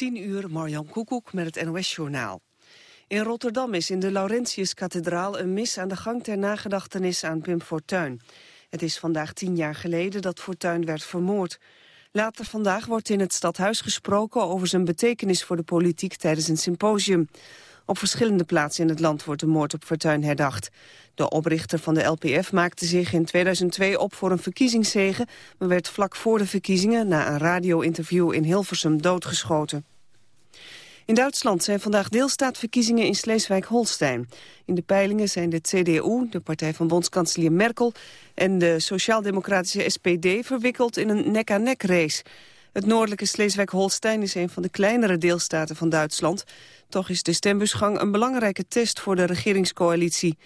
10 uur, Marjan Koekoek met het NOS-journaal. In Rotterdam is in de Laurentiuskathedraal een mis aan de gang ter nagedachtenis aan Pim Fortuyn. Het is vandaag tien jaar geleden dat Fortuyn werd vermoord. Later vandaag wordt in het stadhuis gesproken over zijn betekenis voor de politiek tijdens een symposium. Op verschillende plaatsen in het land wordt de moord op Fortuyn herdacht. De oprichter van de LPF maakte zich in 2002 op voor een verkiezingszege... maar werd vlak voor de verkiezingen na een radio-interview in Hilversum doodgeschoten. In Duitsland zijn vandaag deelstaatverkiezingen in Sleeswijk-Holstein. In de peilingen zijn de CDU, de partij van bondskanselier Merkel... en de sociaal-democratische SPD verwikkeld in een nek-aan-nek race. Het noordelijke Sleeswijk-Holstein is een van de kleinere deelstaten van Duitsland. Toch is de stembusgang een belangrijke test voor de regeringscoalitie.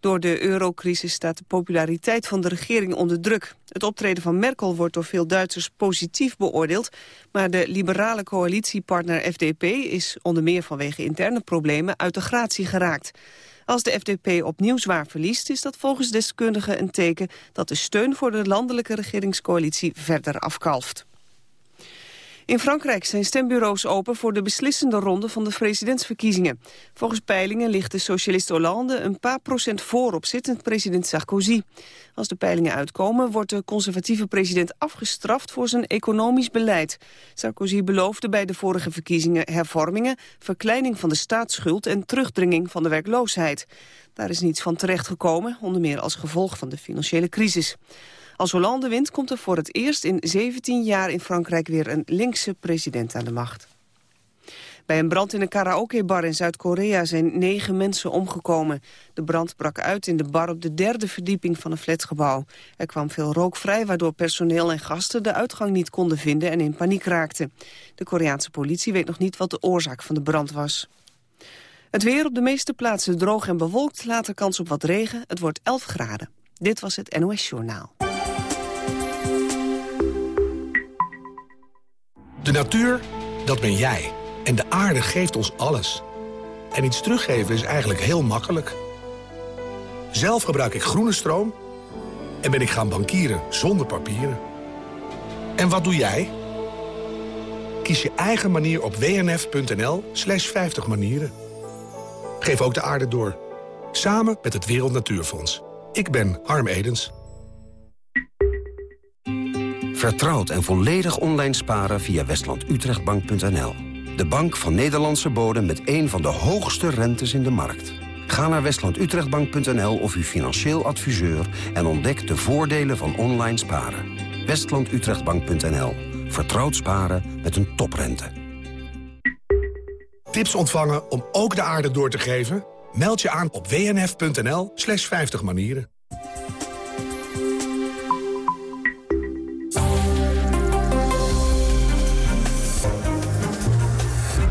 Door de eurocrisis staat de populariteit van de regering onder druk. Het optreden van Merkel wordt door veel Duitsers positief beoordeeld... maar de liberale coalitiepartner FDP is onder meer vanwege interne problemen uit de gratie geraakt. Als de FDP opnieuw zwaar verliest, is dat volgens deskundigen een teken dat de steun voor de landelijke regeringscoalitie verder afkalft. In Frankrijk zijn stembureaus open voor de beslissende ronde van de presidentsverkiezingen. Volgens peilingen ligt de socialist Hollande een paar procent voor op zittend president Sarkozy. Als de peilingen uitkomen wordt de conservatieve president afgestraft voor zijn economisch beleid. Sarkozy beloofde bij de vorige verkiezingen hervormingen, verkleining van de staatsschuld en terugdringing van de werkloosheid. Daar is niets van terechtgekomen, onder meer als gevolg van de financiële crisis. Als Hollande wint komt er voor het eerst in 17 jaar in Frankrijk weer een linkse president aan de macht. Bij een brand in een karaokebar in Zuid-Korea zijn negen mensen omgekomen. De brand brak uit in de bar op de derde verdieping van een flatgebouw. Er kwam veel rook vrij, waardoor personeel en gasten de uitgang niet konden vinden en in paniek raakten. De Koreaanse politie weet nog niet wat de oorzaak van de brand was. Het weer op de meeste plaatsen droog en bewolkt, later kans op wat regen. Het wordt 11 graden. Dit was het NOS Journaal. De natuur, dat ben jij. En de aarde geeft ons alles. En iets teruggeven is eigenlijk heel makkelijk. Zelf gebruik ik groene stroom en ben ik gaan bankieren zonder papieren. En wat doe jij? Kies je eigen manier op wnf.nl slash 50 manieren. Geef ook de aarde door. Samen met het Wereld Natuurfonds. Ik ben Harm Edens. Vertrouwd en volledig online sparen via westlandutrechtbank.nl. De bank van Nederlandse bodem met een van de hoogste rentes in de markt. Ga naar westlandutrechtbank.nl of uw financieel adviseur... en ontdek de voordelen van online sparen. westlandutrechtbank.nl. Vertrouwd sparen met een toprente. Tips ontvangen om ook de aarde door te geven? Meld je aan op wnf.nl slash 50 manieren.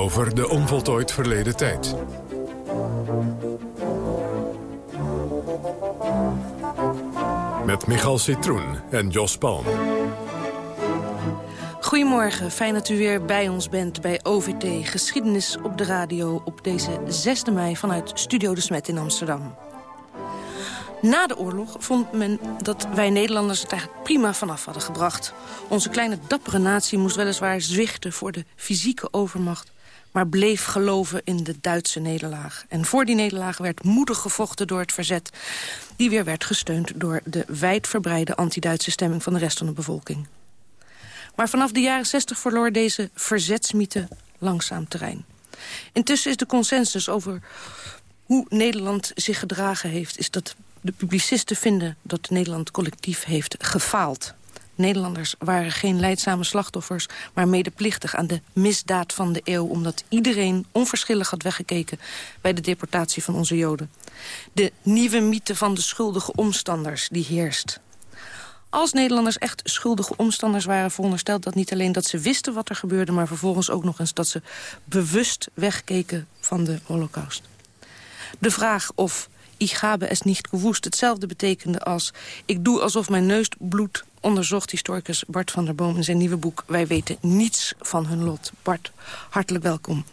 Over de onvoltooid verleden tijd. Met Michal Citroen en Jos Palm. Goedemorgen, fijn dat u weer bij ons bent bij OVT Geschiedenis op de radio... op deze 6 mei vanuit Studio de Smet in Amsterdam. Na de oorlog vond men dat wij Nederlanders het eigenlijk prima vanaf hadden gebracht. Onze kleine dappere natie moest weliswaar zwichten voor de fysieke overmacht maar bleef geloven in de Duitse nederlaag. En voor die nederlaag werd moedig gevochten door het verzet... die weer werd gesteund door de wijdverbreide anti-Duitse stemming... van de rest van de bevolking. Maar vanaf de jaren 60 verloor deze verzetsmythe langzaam terrein. Intussen is de consensus over hoe Nederland zich gedragen heeft... is dat de publicisten vinden dat Nederland collectief heeft gefaald. Nederlanders waren geen leidzame slachtoffers... maar medeplichtig aan de misdaad van de eeuw... omdat iedereen onverschillig had weggekeken... bij de deportatie van onze Joden. De nieuwe mythe van de schuldige omstanders die heerst. Als Nederlanders echt schuldige omstanders waren... verondersteld dat niet alleen dat ze wisten wat er gebeurde... maar vervolgens ook nog eens dat ze bewust wegkeken van de holocaust. De vraag of ich habe es nicht gewoest hetzelfde betekende als... ik doe alsof mijn neus bloedt, onderzocht historicus Bart van der Boom... in zijn nieuwe boek Wij weten niets van hun lot. Bart, hartelijk welkom.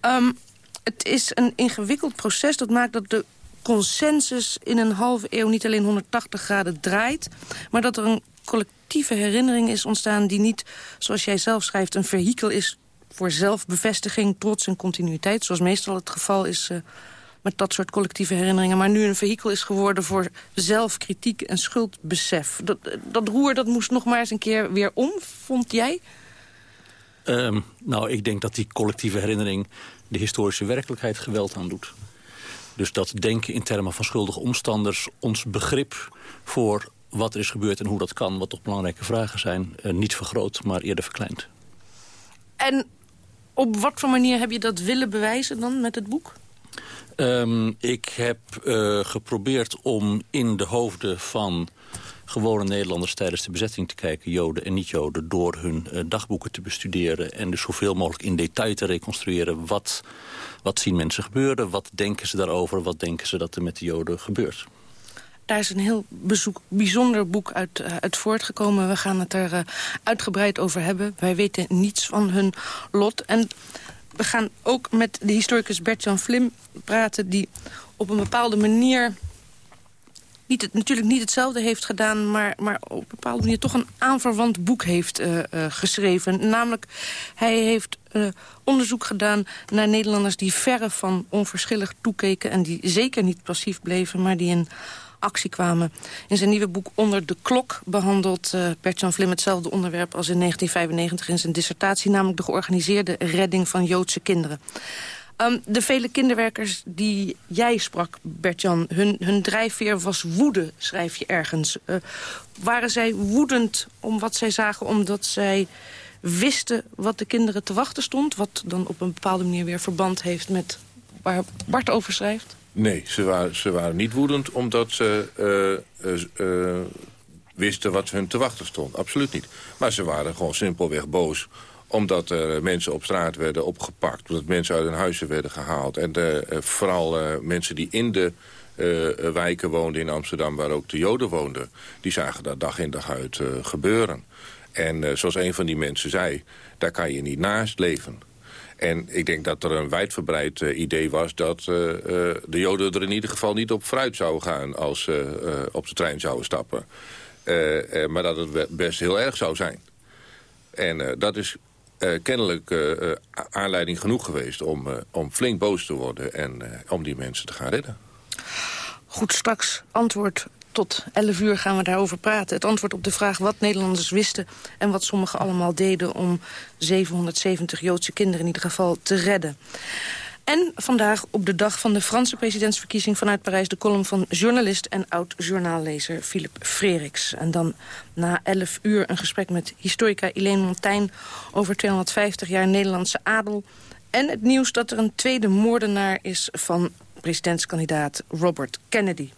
Um, het is een ingewikkeld proces. Dat maakt dat de consensus in een halve eeuw niet alleen 180 graden draait... maar dat er een collectieve herinnering is ontstaan... die niet, zoals jij zelf schrijft, een vehikel is voor zelfbevestiging, trots en continuïteit... zoals meestal het geval is uh, met dat soort collectieve herinneringen... maar nu een vehikel is geworden voor zelfkritiek en schuldbesef. Dat, dat roer dat moest nog maar eens een keer weer om, vond jij? Um, nou, ik denk dat die collectieve herinnering de historische werkelijkheid geweld aandoet. Dus dat denken in termen van schuldige omstanders... ons begrip voor wat er is gebeurd en hoe dat kan... wat toch belangrijke vragen zijn, uh, niet vergroot, maar eerder verkleind. En op wat voor manier heb je dat willen bewijzen dan met het boek? Um, ik heb uh, geprobeerd om in de hoofden van gewone Nederlanders tijdens de bezetting te kijken, Joden en niet-Joden, door hun uh, dagboeken te bestuderen en dus zoveel mogelijk in detail te reconstrueren wat, wat zien mensen gebeuren, wat denken ze daarover, wat denken ze dat er met de Joden gebeurt. Daar is een heel bijzonder boek uit, uh, uit voortgekomen. We gaan het er uitgebreid over hebben. Wij weten niets van hun lot. En we gaan ook met de historicus Bert-Jan Vlim praten... die op een bepaalde manier niet natuurlijk niet hetzelfde heeft gedaan... maar, maar op een bepaalde manier toch een aanverwant boek heeft uh, uh, geschreven. Namelijk, hij heeft uh, onderzoek gedaan naar Nederlanders... die verre van onverschillig toekeken en die zeker niet passief bleven... maar die in actie kwamen. In zijn nieuwe boek Onder de Klok behandelt uh, Bert-Jan Vlim hetzelfde onderwerp als in 1995 in zijn dissertatie, namelijk de georganiseerde redding van Joodse kinderen. Um, de vele kinderwerkers die jij sprak, Bert-Jan, hun, hun drijfveer was woede, schrijf je ergens. Uh, waren zij woedend om wat zij zagen omdat zij wisten wat de kinderen te wachten stond? Wat dan op een bepaalde manier weer verband heeft met waar Bart over schrijft? Nee, ze waren, ze waren niet woedend omdat ze uh, uh, wisten wat hun te wachten stond. Absoluut niet. Maar ze waren gewoon simpelweg boos omdat er mensen op straat werden opgepakt. Omdat mensen uit hun huizen werden gehaald. En de, vooral mensen die in de wijken woonden in Amsterdam... waar ook de Joden woonden... die zagen dat dag in dag uit gebeuren. En zoals een van die mensen zei... daar kan je niet naast leven. En ik denk dat er een wijdverbreid uh, idee was... dat uh, uh, de Joden er in ieder geval niet op vooruit zouden gaan... als ze op de trein zouden stappen. maar dat het best heel erg zou zijn. En dat is kennelijk aanleiding genoeg geweest... om, om flink boos te worden en om die mensen te gaan redden. Goed, straks antwoord tot 11 uur gaan we daarover praten. Het antwoord op de vraag wat Nederlanders wisten... en wat sommigen allemaal deden om 770 Joodse kinderen in ieder geval te redden. En vandaag op de dag van de Franse presidentsverkiezing vanuit Parijs... de column van journalist en oud-journaallezer Philippe Freriks. En dan na 11 uur een gesprek met historica Helene Montaigne... over 250 jaar Nederlandse adel... En het nieuws dat er een tweede moordenaar is van presidentskandidaat Robert Kennedy.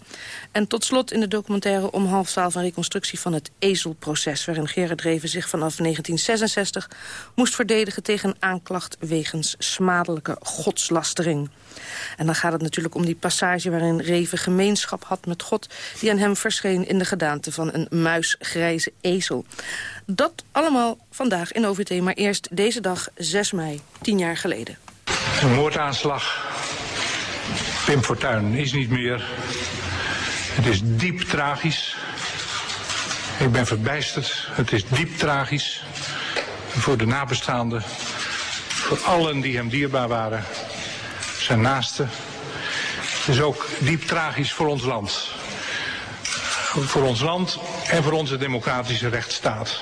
En tot slot in de documentaire om half een reconstructie van het ezelproces... waarin Gerard Reven zich vanaf 1966 moest verdedigen tegen een aanklacht wegens smadelijke godslastering. En dan gaat het natuurlijk om die passage waarin Reven gemeenschap had met God... die aan hem verscheen in de gedaante van een muisgrijze ezel. Dat allemaal vandaag in OVT, maar eerst deze dag, 6 mei, tien jaar geleden. Een moordaanslag Pim Fortuyn is niet meer. Het is diep tragisch. Ik ben verbijsterd. Het is diep tragisch. Voor de nabestaanden. Voor allen die hem dierbaar waren. Zijn naasten. Het is ook diep tragisch voor ons land. Voor ons land en voor onze democratische rechtsstaat.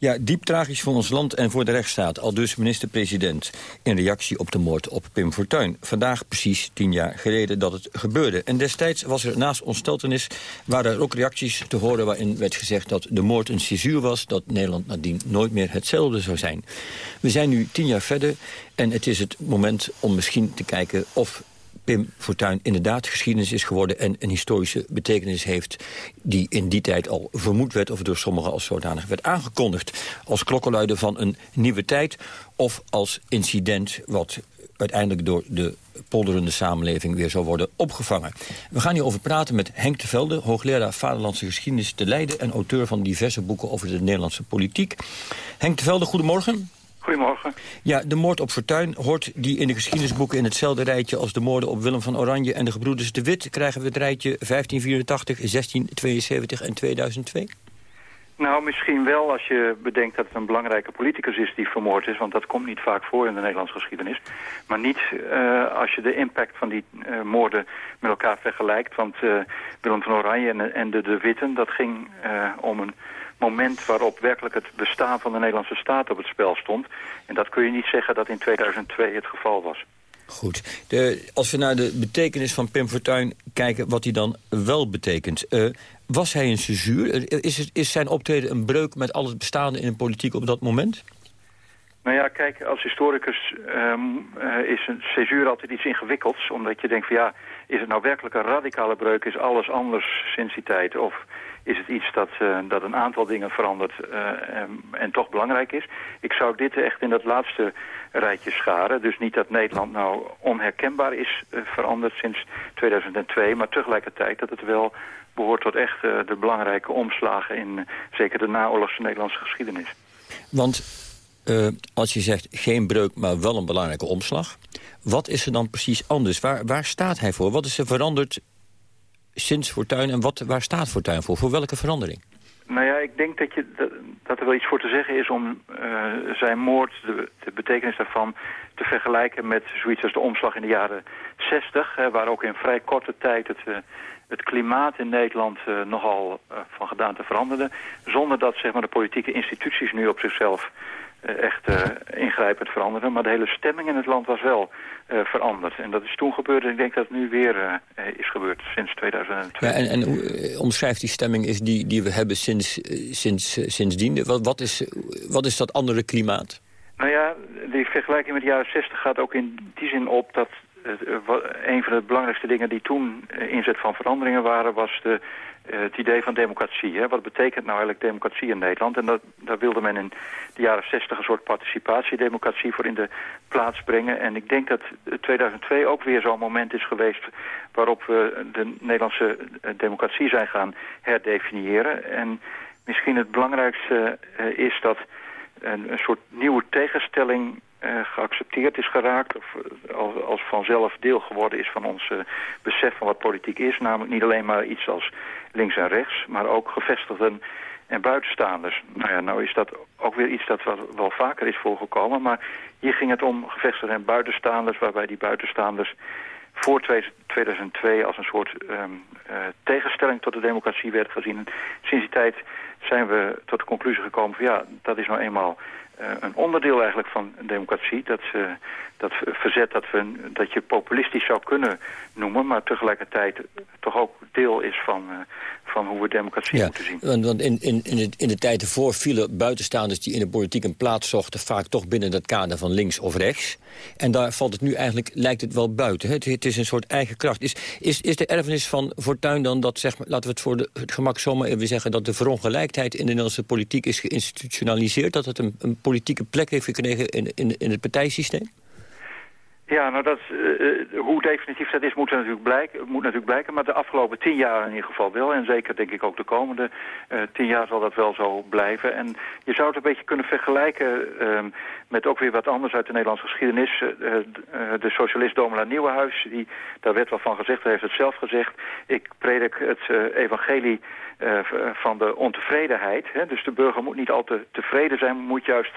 Ja, diep tragisch voor ons land en voor de rechtsstaat. Al dus minister-president in reactie op de moord op Pim Fortuyn. Vandaag precies tien jaar geleden dat het gebeurde. En destijds was er naast ontsteltenis... waren er ook reacties te horen waarin werd gezegd dat de moord een cisuur was... dat Nederland nadien nooit meer hetzelfde zou zijn. We zijn nu tien jaar verder en het is het moment om misschien te kijken of Pim Fortuyn inderdaad geschiedenis is geworden... en een historische betekenis heeft die in die tijd al vermoed werd... of door sommigen als zodanig werd aangekondigd. Als klokkenluider van een nieuwe tijd of als incident... wat uiteindelijk door de polderende samenleving weer zou worden opgevangen. We gaan hierover praten met Henk de Velde, hoogleraar Vaderlandse Geschiedenis te Leiden... en auteur van diverse boeken over de Nederlandse politiek. Henk de Velde, goedemorgen. Goedemorgen. Ja, de moord op Fortuin hoort die in de geschiedenisboeken in hetzelfde rijtje als de moorden op Willem van Oranje en de gebroeders de Wit. Krijgen we het rijtje 1584, 1672 en 2002? Nou, misschien wel als je bedenkt dat het een belangrijke politicus is die vermoord is. Want dat komt niet vaak voor in de Nederlandse geschiedenis. Maar niet uh, als je de impact van die uh, moorden met elkaar vergelijkt. Want uh, Willem van Oranje en, en de De Witten, dat ging om een moment waarop werkelijk het bestaan van de Nederlandse staat op het spel stond. En dat kun je niet zeggen dat in 2002 het geval was. Goed. De, als we naar de betekenis van Pim Fortuyn kijken, wat hij dan wel betekent. Uh, was hij een cesuur? Is, het, is zijn optreden een breuk met al het bestaande in de politiek op dat moment? Nou ja, kijk, als historicus um, uh, is een cesuur altijd iets ingewikkelds. Omdat je denkt van ja, is het nou werkelijk een radicale breuk? Is alles anders sinds die tijd? Of is het iets dat, uh, dat een aantal dingen verandert uh, en, en, toch belangrijk is. Ik zou dit echt in dat laatste rijtje scharen. Dus niet dat Nederland nou onherkenbaar is uh, veranderd sinds 2002... maar tegelijkertijd dat het wel behoort tot echt de belangrijke omslagen... in zeker de naoorlogse Nederlandse geschiedenis. Want als je zegt geen breuk, maar wel een belangrijke omslag... wat is er dan precies anders? Waar, waar staat hij voor? Wat is er veranderd sinds Fortuyn en wat, waar staat Fortuyn voor? Voor welke verandering? Nou ja, ik denk dat, je, dat, er wel iets voor te zeggen is om uh, zijn moord, de, de, betekenis daarvan, te vergelijken met zoiets als de omslag in de jaren 60, hè, waar ook in vrij korte tijd het, uh, het klimaat in Nederland uh, nogal van gedaante veranderde, zonder dat zeg maar, de politieke instituties nu op zichzelf echt ingrijpend veranderden. Maar de hele stemming in het land was wel uh, veranderd. En dat is toen gebeurd en ik denk dat het nu weer uh, is gebeurd sinds 2002. Ja, en, en uh, omschrijft die stemming is die, die we hebben sinds, sinds, sindsdien. Wat, wat, is, wat is dat andere klimaat? Nou ja, die vergelijking met de jaren 60 gaat ook in die zin op dat een van de belangrijkste dingen die toen inzet van veranderingen waren... was de het idee van democratie. Hè? Wat betekent nou eigenlijk democratie in Nederland? En dat, daar wilde men in de jaren 60 een soort participatiedemocratie voor in de plaats brengen. En ik denk dat 2002 ook weer zo'n moment is geweest waarop we de Nederlandse eh, democratie zijn gaan herdefiniëren. En misschien het belangrijkste uh, is dat een, een soort nieuwe tegenstelling geaccepteerd is geraakt... of uh, als, als, vanzelf deel geworden is van ons uh, besef van wat politiek is. Namelijk niet alleen maar iets als links en rechts... maar ook gevestigden en buitenstaanders. Nou ja, nou is dat ook weer iets dat wel, wel vaker is voorgekomen... maar hier ging het om gevestigden en buitenstaanders... waarbij die buitenstaanders voor 2002 als een soort um, tegenstelling tot de democratie werd gezien. En sinds die tijd zijn we tot de conclusie gekomen van ja, dat is nou eenmaal uh, een onderdeel eigenlijk van democratie. Dat, uh, dat verzet dat, we, dat je populistisch zou kunnen noemen... maar tegelijkertijd toch ook deel is van, uh, van hoe we democratie ja, moeten zien. Want in, in, in, de, in de tijd ervoor vielen buitenstaanders die in de politiek een plaats zochten... vaak toch binnen het kader van links of rechts. En daar valt het nu eigenlijk, lijkt het wel buiten. Hè? Het, het, is een soort eigen kracht. Is, is, is de erfenis van Fortuyn dan dat, zeg maar, laten we het voor de, het gemak zomaar even zeggen... dat de verongelijkheid in de Nederlandse politiek is geïnstitutionaliseerd? Dat het een, een politieke plek heeft gekregen in, in, in het partijsysteem? Ja, nou dat, uh, hoe definitief dat is moet natuurlijk, blijken, moet natuurlijk blijken. Maar de afgelopen tien jaar in ieder geval wel. En zeker denk ik ook de komende uh, tien jaar zal dat wel zo blijven. En je zou het een beetje kunnen vergelijken uh, met ook weer wat anders uit de Nederlandse geschiedenis. de socialist Domela Nieuwenhuis, die, daar werd wel van gezegd, hij heeft het zelf gezegd. Ik predik het evangelie van de ontevredenheid. Hè? Dus de burger moet niet al te tevreden zijn, moet juist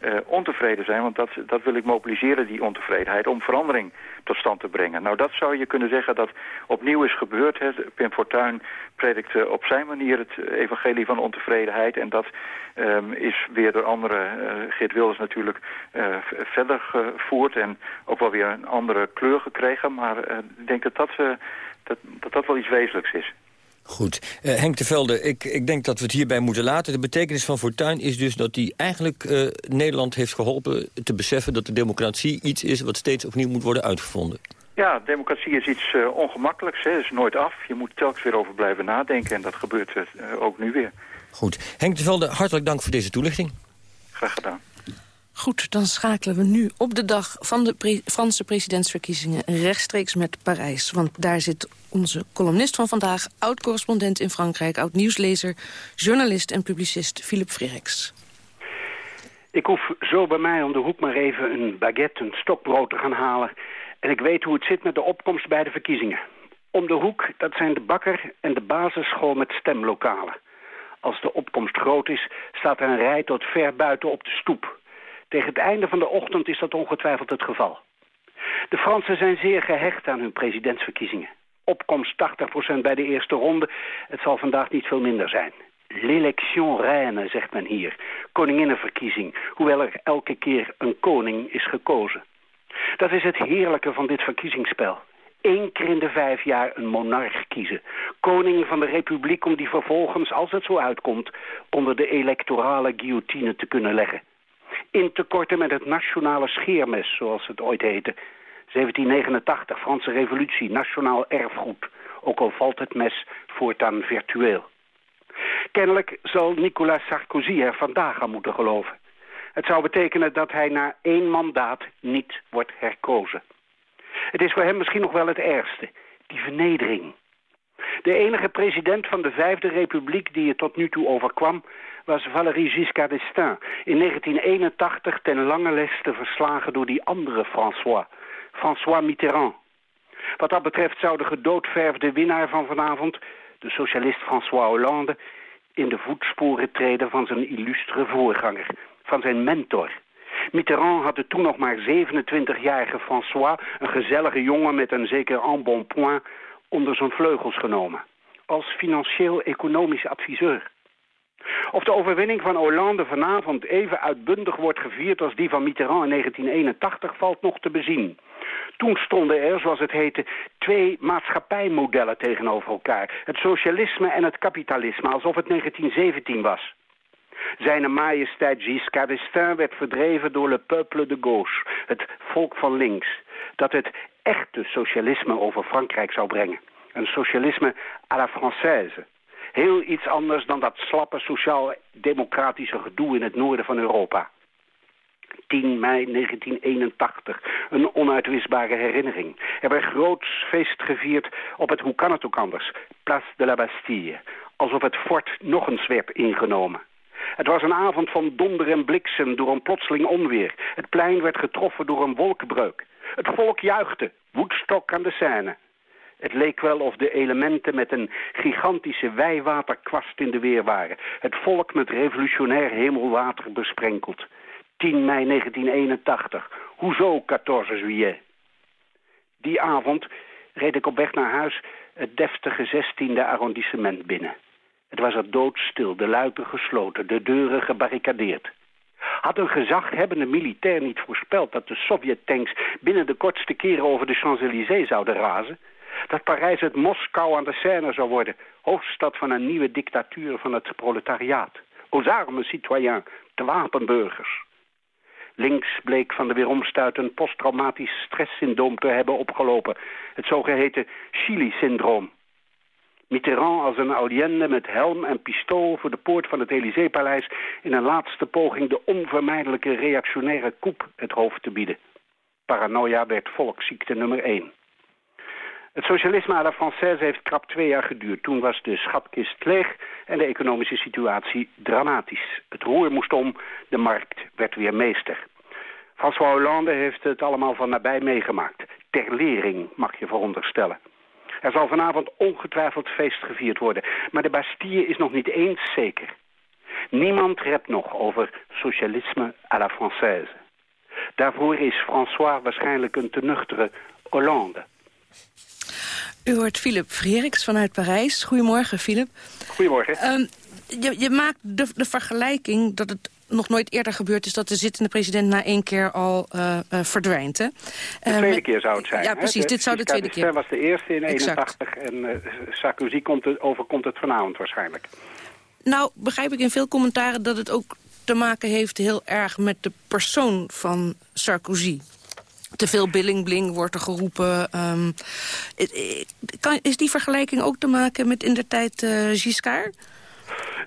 uh, ontevreden zijn. Want dat, dat wil ik mobiliseren, die ontevredenheid, om verandering tot stand te brengen. Nou, dat zou je kunnen zeggen dat opnieuw is gebeurd. Hè. Pim Fortuyn predikte op zijn manier het evangelie van ontevredenheid. En dat um, is weer door anderen, uh, Wilders natuurlijk, verder gevoerd. En ook wel weer een andere kleur gekregen. Maar ik denk dat dat, dat, dat dat wel iets wezenlijks is. Goed. Uh, Henk de Velde, ik, ik denk dat we het hierbij moeten laten. De betekenis van Fortuyn is dus dat hij eigenlijk uh, Nederland heeft geholpen te beseffen... dat de democratie iets is wat steeds opnieuw moet worden uitgevonden. Ja, democratie is iets uh, ongemakkelijks. Het is nooit af. Je moet telkens weer over blijven nadenken. En dat gebeurt ook nu weer. Goed. Henk de Velde, hartelijk dank voor deze toelichting. Graag gedaan. Goed, dan schakelen we nu op de dag van de Franse presidentsverkiezingen rechtstreeks met Parijs. Want daar zit onze columnist van vandaag, oud-correspondent in Frankrijk, oud-nieuwslezer, journalist en publicist Philip Freriks. Ik hoef zo bij mij om de hoek maar even een baguette, een stokbrood te gaan halen. En ik weet hoe het zit met de opkomst bij de verkiezingen. Om de hoek, dat zijn de bakker en de basisschool met stemlokalen. Als de opkomst groot is, staat er een rij tot ver buiten op de stoep. Tegen het einde van de ochtend is dat ongetwijfeld het geval. De Fransen zijn zeer gehecht aan hun presidentsverkiezingen. Opkomst 80% bij de eerste ronde. Het zal vandaag niet veel minder zijn. L'élection reine, zegt men hier. Koninginnenverkiezing, hoewel er elke keer een koning is gekozen. Dat is het heerlijke van dit verkiezingsspel. Eén keer in de vijf jaar een monarch kiezen. Koning van de republiek om die vervolgens, als het zo uitkomt... onder de electorale guillotine te kunnen leggen. In te korten met het nationale scheermes, zoals het ooit heette. 1789, Franse revolutie, nationaal erfgoed. Ook al valt het mes voortaan virtueel. Kennelijk zal Nicolas Sarkozy er vandaag aan moeten geloven. Het zou betekenen dat hij na één mandaat niet wordt herkozen. Het is voor hem misschien nog wel het ergste, die vernedering. De enige president van de Vijfde Republiek die het tot nu toe overkwam... was Valéry Giscard d'Estaing, in 1981 ten lange leste verslagen door die andere François, François Mitterrand. Wat dat betreft zou de gedoodverfde winnaar van vanavond, de socialist François Hollande, in de voetsporen treden van zijn illustre voorganger, van zijn mentor. Mitterrand had de toen nog maar 27-jarige François, een gezellige jongen met een zeker embonpoint, onder zijn vleugels genomen. Als financieel-economisch adviseur. Of de overwinning van Hollande vanavond even uitbundig wordt gevierd als die van Mitterrand in 1981 valt nog te bezien. Toen stonden er, zoals het heette, twee maatschappijmodellen tegenover elkaar. Het socialisme en het kapitalisme, alsof het 1917 was. Zijne majesteit Giscard d'Estaing werd verdreven door le peuple de gauche, het volk van links, dat het echte socialisme over Frankrijk zou brengen. Een socialisme à la française. Heel iets anders dan dat slappe sociaal-democratische gedoe in het noorden van Europa. 10 mei 1981. Een onuitwisbare herinnering. Er werd groots feest gevierd op het, hoe kan het ook anders, Place de la Bastille. Alsof het fort nog eens werd ingenomen. Het was een avond van donder en bliksem door een plotseling onweer. Het plein werd getroffen door een wolkenbreuk. Het volk juichte, Woodstock aan de Seine. Het leek wel of de elementen met een gigantische wijwaterkwast in de weer waren. Het volk met revolutionair hemelwater besprenkeld. 10 mei 1981. Hoezo 14 juillet? Die avond reed ik op weg naar huis het deftige 16e arrondissement binnen. Het was er doodstil, de luiken gesloten, de deuren gebarricadeerd. Had een gezaghebbende militair niet voorspeld dat de Sovjet-tanks binnen de kortste keren over de Champs-Élysées zouden razen? Dat Parijs het Moskou aan de Seine zou worden, hoofdstad van een nieuwe dictatuur van het proletariaat. Aux armes, citoyens, de wapenburgers. Links bleek van de weeromstuit posttraumatisch stresssyndroom te hebben opgelopen. Het zogeheten Chili-syndroom. Mitterrand als een audiende met helm en pistool voor de poort van het Élysée-paleis... in een laatste poging de onvermijdelijke reactionaire koep het hoofd te bieden. Paranoia werd volksziekte nummer één. Het socialisme à la Française heeft krap twee jaar geduurd. Toen was de schatkist leeg en de economische situatie dramatisch. Het roer moest om, de markt werd weer meester. François Hollande heeft het allemaal van nabij meegemaakt. Ter lering, mag je veronderstellen. Er zal vanavond ongetwijfeld feest gevierd worden. Maar de Bastille is nog niet eens zeker. Niemand redt nog over socialisme à la Française. Daarvoor is François waarschijnlijk een te nuchtere Hollande. U hoort Philip Freriks vanuit Parijs. Goedemorgen, Philip. Goedemorgen. Um, je, je, maakt de, de vergelijking dat het nog nooit eerder gebeurd is... dat de zittende president na één keer al uh, uh, verdwijnt, hè? De uh, tweede keer zou het zijn. Ja, precies, dit zou de tweede keer... was de eerste in 81 en Sarkozy komt het, overkomt het vanavond waarschijnlijk. Nou, begrijp ik in veel commentaren dat het ook te maken heeft heel erg met de persoon van Sarkozy. Te veel billing-bling wordt er geroepen. Um, kan, is die vergelijking ook te maken met in de tijd uh, Giscard?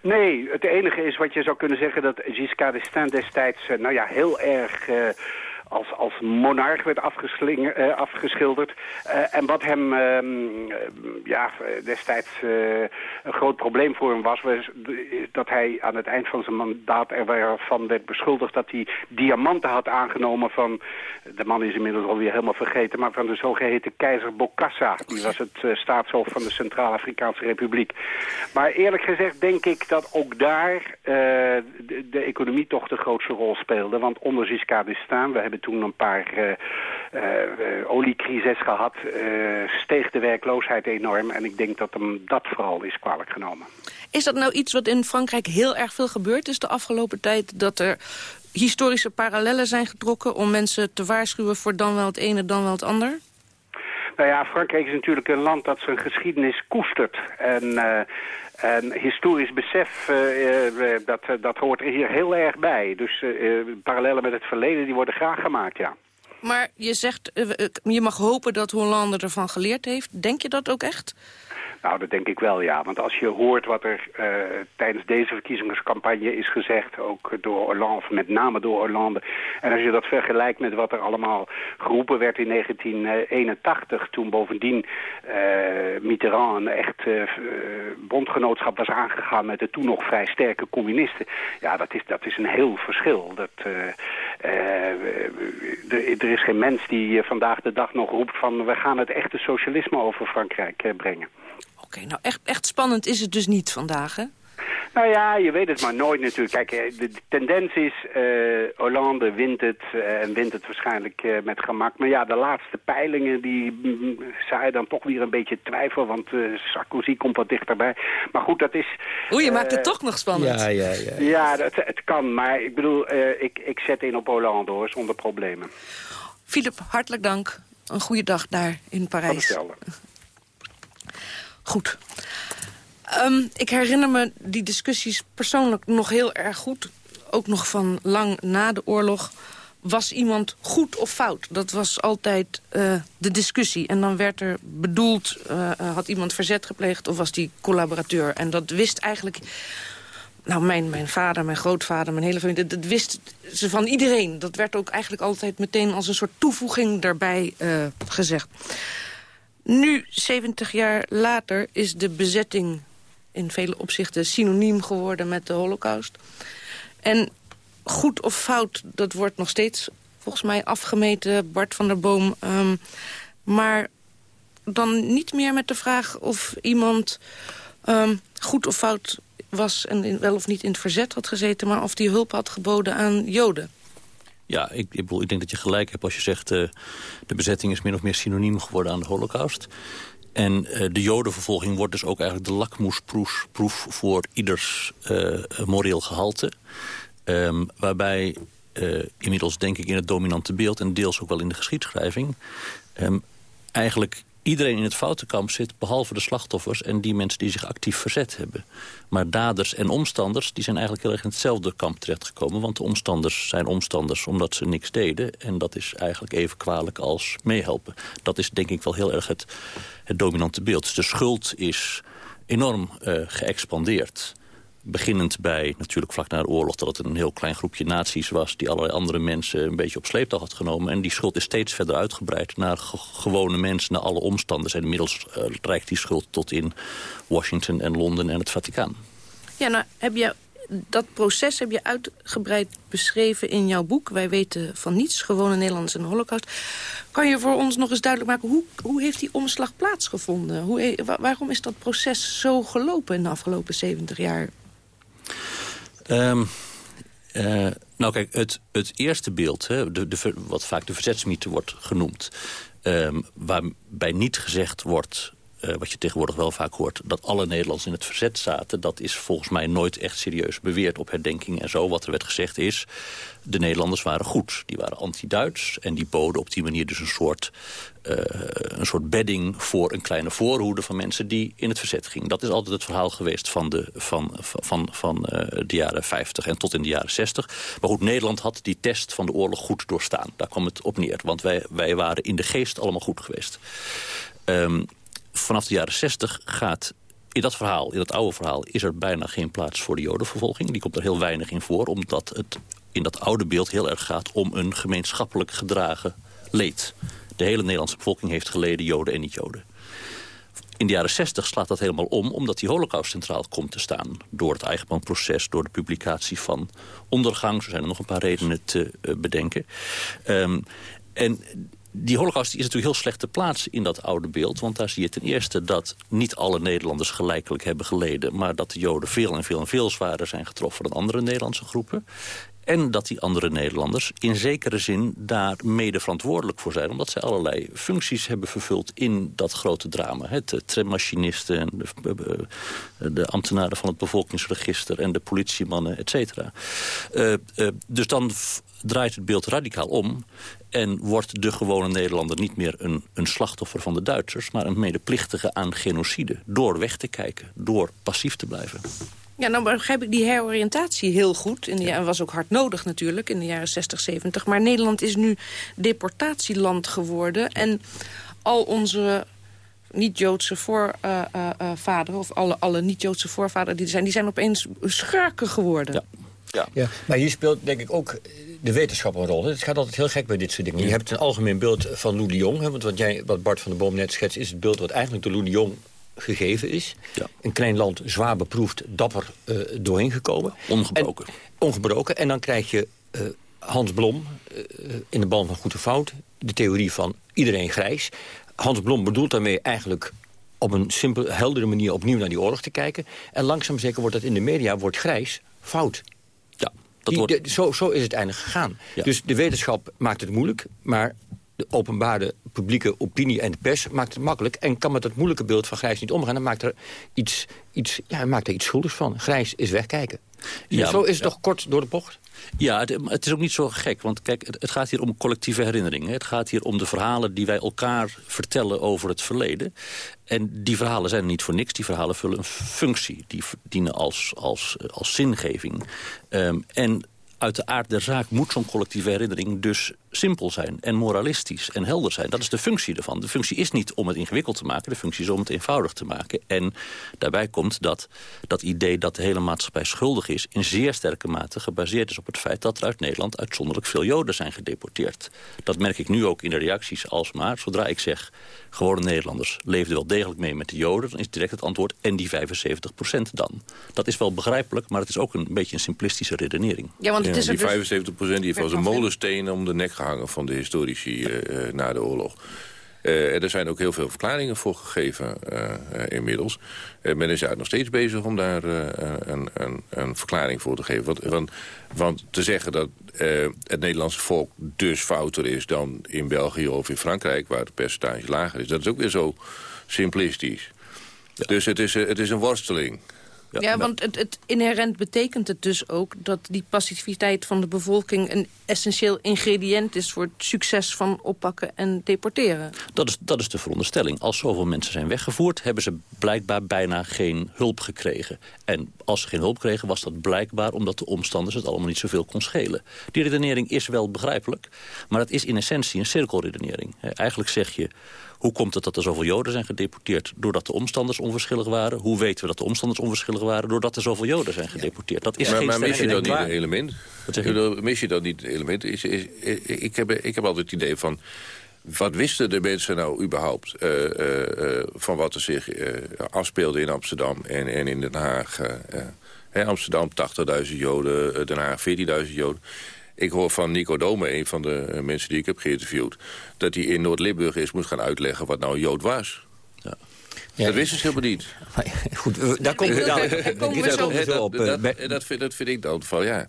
Nee, het enige is wat je zou kunnen zeggen dat Giscard d'Estaing destijds nou ja, heel erg... Als, als monarch werd uh, afgeschilderd. Uh, en wat hem uh, ja, destijds een groot probleem voor hem was... was dat hij aan het eind van zijn mandaat ervan werd beschuldigd... dat hij diamanten had aangenomen van... de man is inmiddels alweer helemaal vergeten... maar van de zogeheten keizer Bokassa. Die was het staatshoofd van de Centraal-Afrikaanse Republiek. Maar eerlijk gezegd denk ik dat ook daar de, de, economie toch de grootste rol speelde. Want onder Giscard d'Estaing, we hebben toen een paar uh, uh, oliecrisis gehad. steeg de werkloosheid enorm. En ik denk dat hem dat vooral is kwalijk genomen. Is dat nou iets wat in Frankrijk heel erg veel gebeurd is de afgelopen tijd? Dat er historische parallellen zijn getrokken om mensen te waarschuwen voor dan wel het ene, dan wel het ander? Nou ja, Frankrijk is natuurlijk een land dat zijn geschiedenis koestert. En, en historisch besef, uh, dat, dat hoort er hier heel erg bij. Dus parallellen met het verleden, die worden graag gemaakt, ja. Maar je zegt, je mag hopen dat Hollande ervan geleerd heeft. Denk je dat ook echt? Nou, dat denk ik wel, ja. Want als je hoort wat er uh, tijdens deze verkiezingscampagne is gezegd... ook door Hollande, met name door Hollande... en als je dat vergelijkt met wat er allemaal geroepen werd in 1981... toen bovendien uh, Mitterrand een echt uh, bondgenootschap was aangegaan... met de toen nog vrij sterke communisten... ja, dat is, dat is een heel verschil. Dat, er is geen mens die vandaag de dag nog roept van... we gaan het echte socialisme over Frankrijk brengen. Oké, nou echt, echt spannend is het dus niet vandaag, hè? Nou ja, je weet het maar nooit natuurlijk. Kijk, eh, de, tendens is, uh, Hollande wint het uh, en wint het waarschijnlijk uh, met gemak. Maar ja, de laatste peilingen, die mm, je dan toch weer een beetje twijfel, want Sarkozy komt wat dichterbij. Maar goed, dat is... Oeh, je maakt het toch nog spannend. Ja, ja, ja. Ja, het, het kan, maar ik bedoel, ik, ik zet in op Hollande hoor, zonder problemen. Filip, hartelijk dank. Een goede dag daar in Parijs. Goed. Um, ik herinner me die discussies persoonlijk nog heel erg goed. Ook nog van lang na de oorlog. Was iemand goed of fout? Dat was altijd uh, de discussie. En dan werd er bedoeld, uh, had iemand verzet gepleegd... of was die collaborateur? En dat wist eigenlijk... Nou, mijn, mijn vader, mijn grootvader, mijn hele familie... Dat, dat wist ze van iedereen. Dat werd ook eigenlijk altijd meteen als een soort toevoeging daarbij uh, gezegd. Nu, 70 jaar later, is de bezetting in vele opzichten synoniem geworden met de holocaust. En goed of fout, dat wordt nog steeds volgens mij afgemeten, Bart van der Boom. Um, maar dan niet meer met de vraag of iemand um, goed of fout was... en wel of niet in het verzet had gezeten... maar of die hulp had geboden aan Joden. Ja, ik, ik, bedoel, ik denk dat je gelijk hebt als je zegt... Uh, de bezetting is min of meer synoniem geworden aan de holocaust. En uh, de jodenvervolging wordt dus ook eigenlijk de lakmoesproef voor ieders uh, moreel gehalte. Um, waarbij inmiddels denk ik in het dominante beeld... en deels ook wel in de geschiedschrijving... Um, eigenlijk iedereen in het foutenkamp zit, behalve de slachtoffers... en die mensen die zich actief verzet hebben. Maar daders en omstanders die zijn eigenlijk heel erg in hetzelfde kamp terechtgekomen. Want de omstanders zijn omstanders omdat ze niks deden. En dat is eigenlijk even kwalijk als meehelpen. Dat is denk ik wel heel erg het, het dominante beeld. Dus de schuld is enorm uh, geëxpandeerd. Beginnend bij, natuurlijk vlak na de oorlog... dat het een heel klein groepje nazi's was... die allerlei andere mensen een beetje op sleeptouw had genomen. En die schuld is steeds verder uitgebreid naar gewone mensen... naar alle omstanders. En inmiddels uh, reikt die schuld tot in Washington en Londen en het Vaticaan. Ja, nou heb je dat proces heb je uitgebreid beschreven in jouw boek. Wij weten van niets, gewone Nederlanders en de holocaust. Kan je voor ons nog eens duidelijk maken, hoe, hoe heeft die omslag plaatsgevonden? Hoe, waarom is dat proces zo gelopen in de afgelopen 70 jaar? Um, uh, nou kijk, het, het eerste beeld, hè, de, wat vaak de verzetsmythe wordt genoemd... Um, waarbij niet gezegd wordt uh, wat je tegenwoordig wel vaak hoort... dat alle Nederlanders in het verzet zaten... dat is volgens mij nooit echt serieus beweerd op herdenking en zo. Wat er werd gezegd is, de Nederlanders waren goed. Die waren anti-Duits en die boden op die manier dus een soort, uh, een soort bedding... voor een kleine voorhoede van mensen die in het verzet gingen. Dat is altijd het verhaal geweest van de, van, van, van, uh, de jaren 50 en tot in de jaren 60. Maar goed, Nederland had die test van de oorlog goed doorstaan. Daar kwam het op neer, want wij, wij waren in de geest allemaal goed geweest. Um, vanaf de jaren 60 gaat in dat verhaal, in dat oude verhaal... is er bijna geen plaats voor de jodenvervolging. Die komt er heel weinig in voor, omdat het in dat oude beeld heel erg gaat... om een gemeenschappelijk gedragen leed. De hele Nederlandse bevolking heeft geleden, joden en niet-joden. In de jaren 60 slaat dat helemaal om, omdat die holocaust centraal komt te staan. Door het Eigenbankproces, door de publicatie van ondergang. Zo zijn er nog een paar redenen te uh, bedenken. Um, en die holocaust is natuurlijk heel slecht te plaatsen in dat oude beeld. Want daar zie je ten eerste dat niet alle Nederlanders gelijkelijk hebben geleden... maar dat de Joden veel en veel en veel zwaarder zijn getroffen dan andere Nederlandse groepen. En dat die andere Nederlanders in zekere zin daar mede verantwoordelijk voor zijn. Omdat zij allerlei functies hebben vervuld in dat grote drama. Het trammachinisten, en de, de, ambtenaren van het bevolkingsregister... en de politiemannen, et cetera. Uh, dus dan draait het beeld radicaal om... en wordt de gewone Nederlander niet meer een, een slachtoffer van de Duitsers... maar een medeplichtige aan genocide. Door weg te kijken, door passief te blijven. Ja, nou begrijp ik die heroriëntatie heel goed. En die was ook hard nodig natuurlijk in de jaren 60, 70. Maar Nederland is nu deportatieland geworden. En al onze niet-Joodse voorvaderen... Uh, uh, of alle, alle niet-Joodse voorvaderen die er zijn... die zijn opeens schurken geworden. Ja. Ja. ja. Maar hier speelt denk ik ook de wetenschap een rol. Het gaat altijd heel gek bij dit soort dingen. Je hebt een algemeen beeld van Lou de Jong. Hè, want wat, jij, wat Bart van der Boom net schetst... is het beeld wat eigenlijk door Lou de Jong gegeven is. Ja. Een klein land, zwaar beproefd, dapper uh, doorheen gekomen. Ongebroken. En, ongebroken. En dan krijg je uh, Hans Blom uh, in de bal van Goede Fout. De theorie van iedereen grijs. Hans Blom bedoelt daarmee eigenlijk op een simpel, heldere manier opnieuw naar die oorlog te kijken. En langzaam zeker wordt dat in de media wordt grijs fout. Wordt... de, zo, zo is het eindelijk gegaan. Ja. Dus de wetenschap maakt het moeilijk, maar de openbare publieke opinie en de pers maakt het makkelijk... en kan met dat moeilijke beeld van Grijs niet omgaan... en maakt er iets, iets, ja, maakt er iets schuldigs van. Grijs is wegkijken. Ja, zo is het ja. toch kort door de bocht? Ja, het, het, is ook niet zo gek, want kijk, het, het, gaat hier om collectieve herinneringen. Het gaat hier om de verhalen die wij elkaar vertellen over het verleden. En die verhalen zijn er niet voor niks. Die verhalen vullen een functie. Die dienen als, als, als zingeving. Um, en uit de aard der zaak moet zo'n collectieve herinnering dus simpel zijn en moralistisch en helder zijn. Dat is de functie ervan. De functie is niet om het ingewikkeld te maken, de functie is om het eenvoudig te maken. En daarbij komt dat dat idee dat de hele maatschappij schuldig is... in zeer sterke mate gebaseerd is op het feit dat er uit Nederland uitzonderlijk veel Joden zijn gedeporteerd. Dat merk ik nu ook in de reacties alsmaar. Zodra ik zeg, gewone Nederlanders leefden wel degelijk mee met de Joden... dan is direct het antwoord, en die 75 procent dan. Dat is wel begrijpelijk, maar het is ook een beetje een simplistische redenering. Ja, want ja, die 75 procent die heeft als een molensteen om de nek gehangen van de historici uh, na de oorlog. Uh, er zijn ook heel veel verklaringen voor gegeven uh, inmiddels. men is nog steeds bezig om daar een, een, een, verklaring voor te geven. Want, want, want te zeggen dat het Nederlandse volk dus fouter is... dan in België of in Frankrijk, waar het percentage lager is... dat is ook weer zo simplistisch. Ja. Dus het is, het is een worsteling. Ja, ja want het, het, inherent betekent het dus ook dat die passiviteit van de bevolking... een essentieel ingrediënt is voor het succes van oppakken en deporteren. Dat is, dat is de veronderstelling. Als zoveel mensen zijn weggevoerd, hebben ze blijkbaar bijna geen hulp gekregen. En als ze geen hulp kregen, was dat blijkbaar omdat de omstanders het allemaal niet zoveel kon schelen. Die redenering is wel begrijpelijk, maar het is in essentie een cirkelredenering. Eigenlijk zeg je hoe komt het dat er zoveel Joden zijn gedeporteerd? Doordat de omstanders onverschillig waren. Hoe weten we dat de omstanders onverschillig waren? Doordat er zoveel Joden zijn gedeporteerd. Dat is maar, geen maar mis je dan niet een element? Mis je dan niet een element? Is, is, is, ik, heb, ik heb altijd het idee van... Wat wisten de mensen nou überhaupt uh, uh, uh, van wat er zich afspeelde in Amsterdam en, en in Den Haag? Amsterdam 80.000 Joden, Den Haag 14.000 Joden. Ik hoor van Nico Dome, een van de eh, mensen die ik heb geïnterviewd... dat hij in Noord-Limburg eens moest gaan uitleggen wat nou Jood was. Ja. Ja, dat wisten ze helemaal niet. Goed, daar komen we, daar, dat, dat, dat, vind, dat vind ik dan van, ja...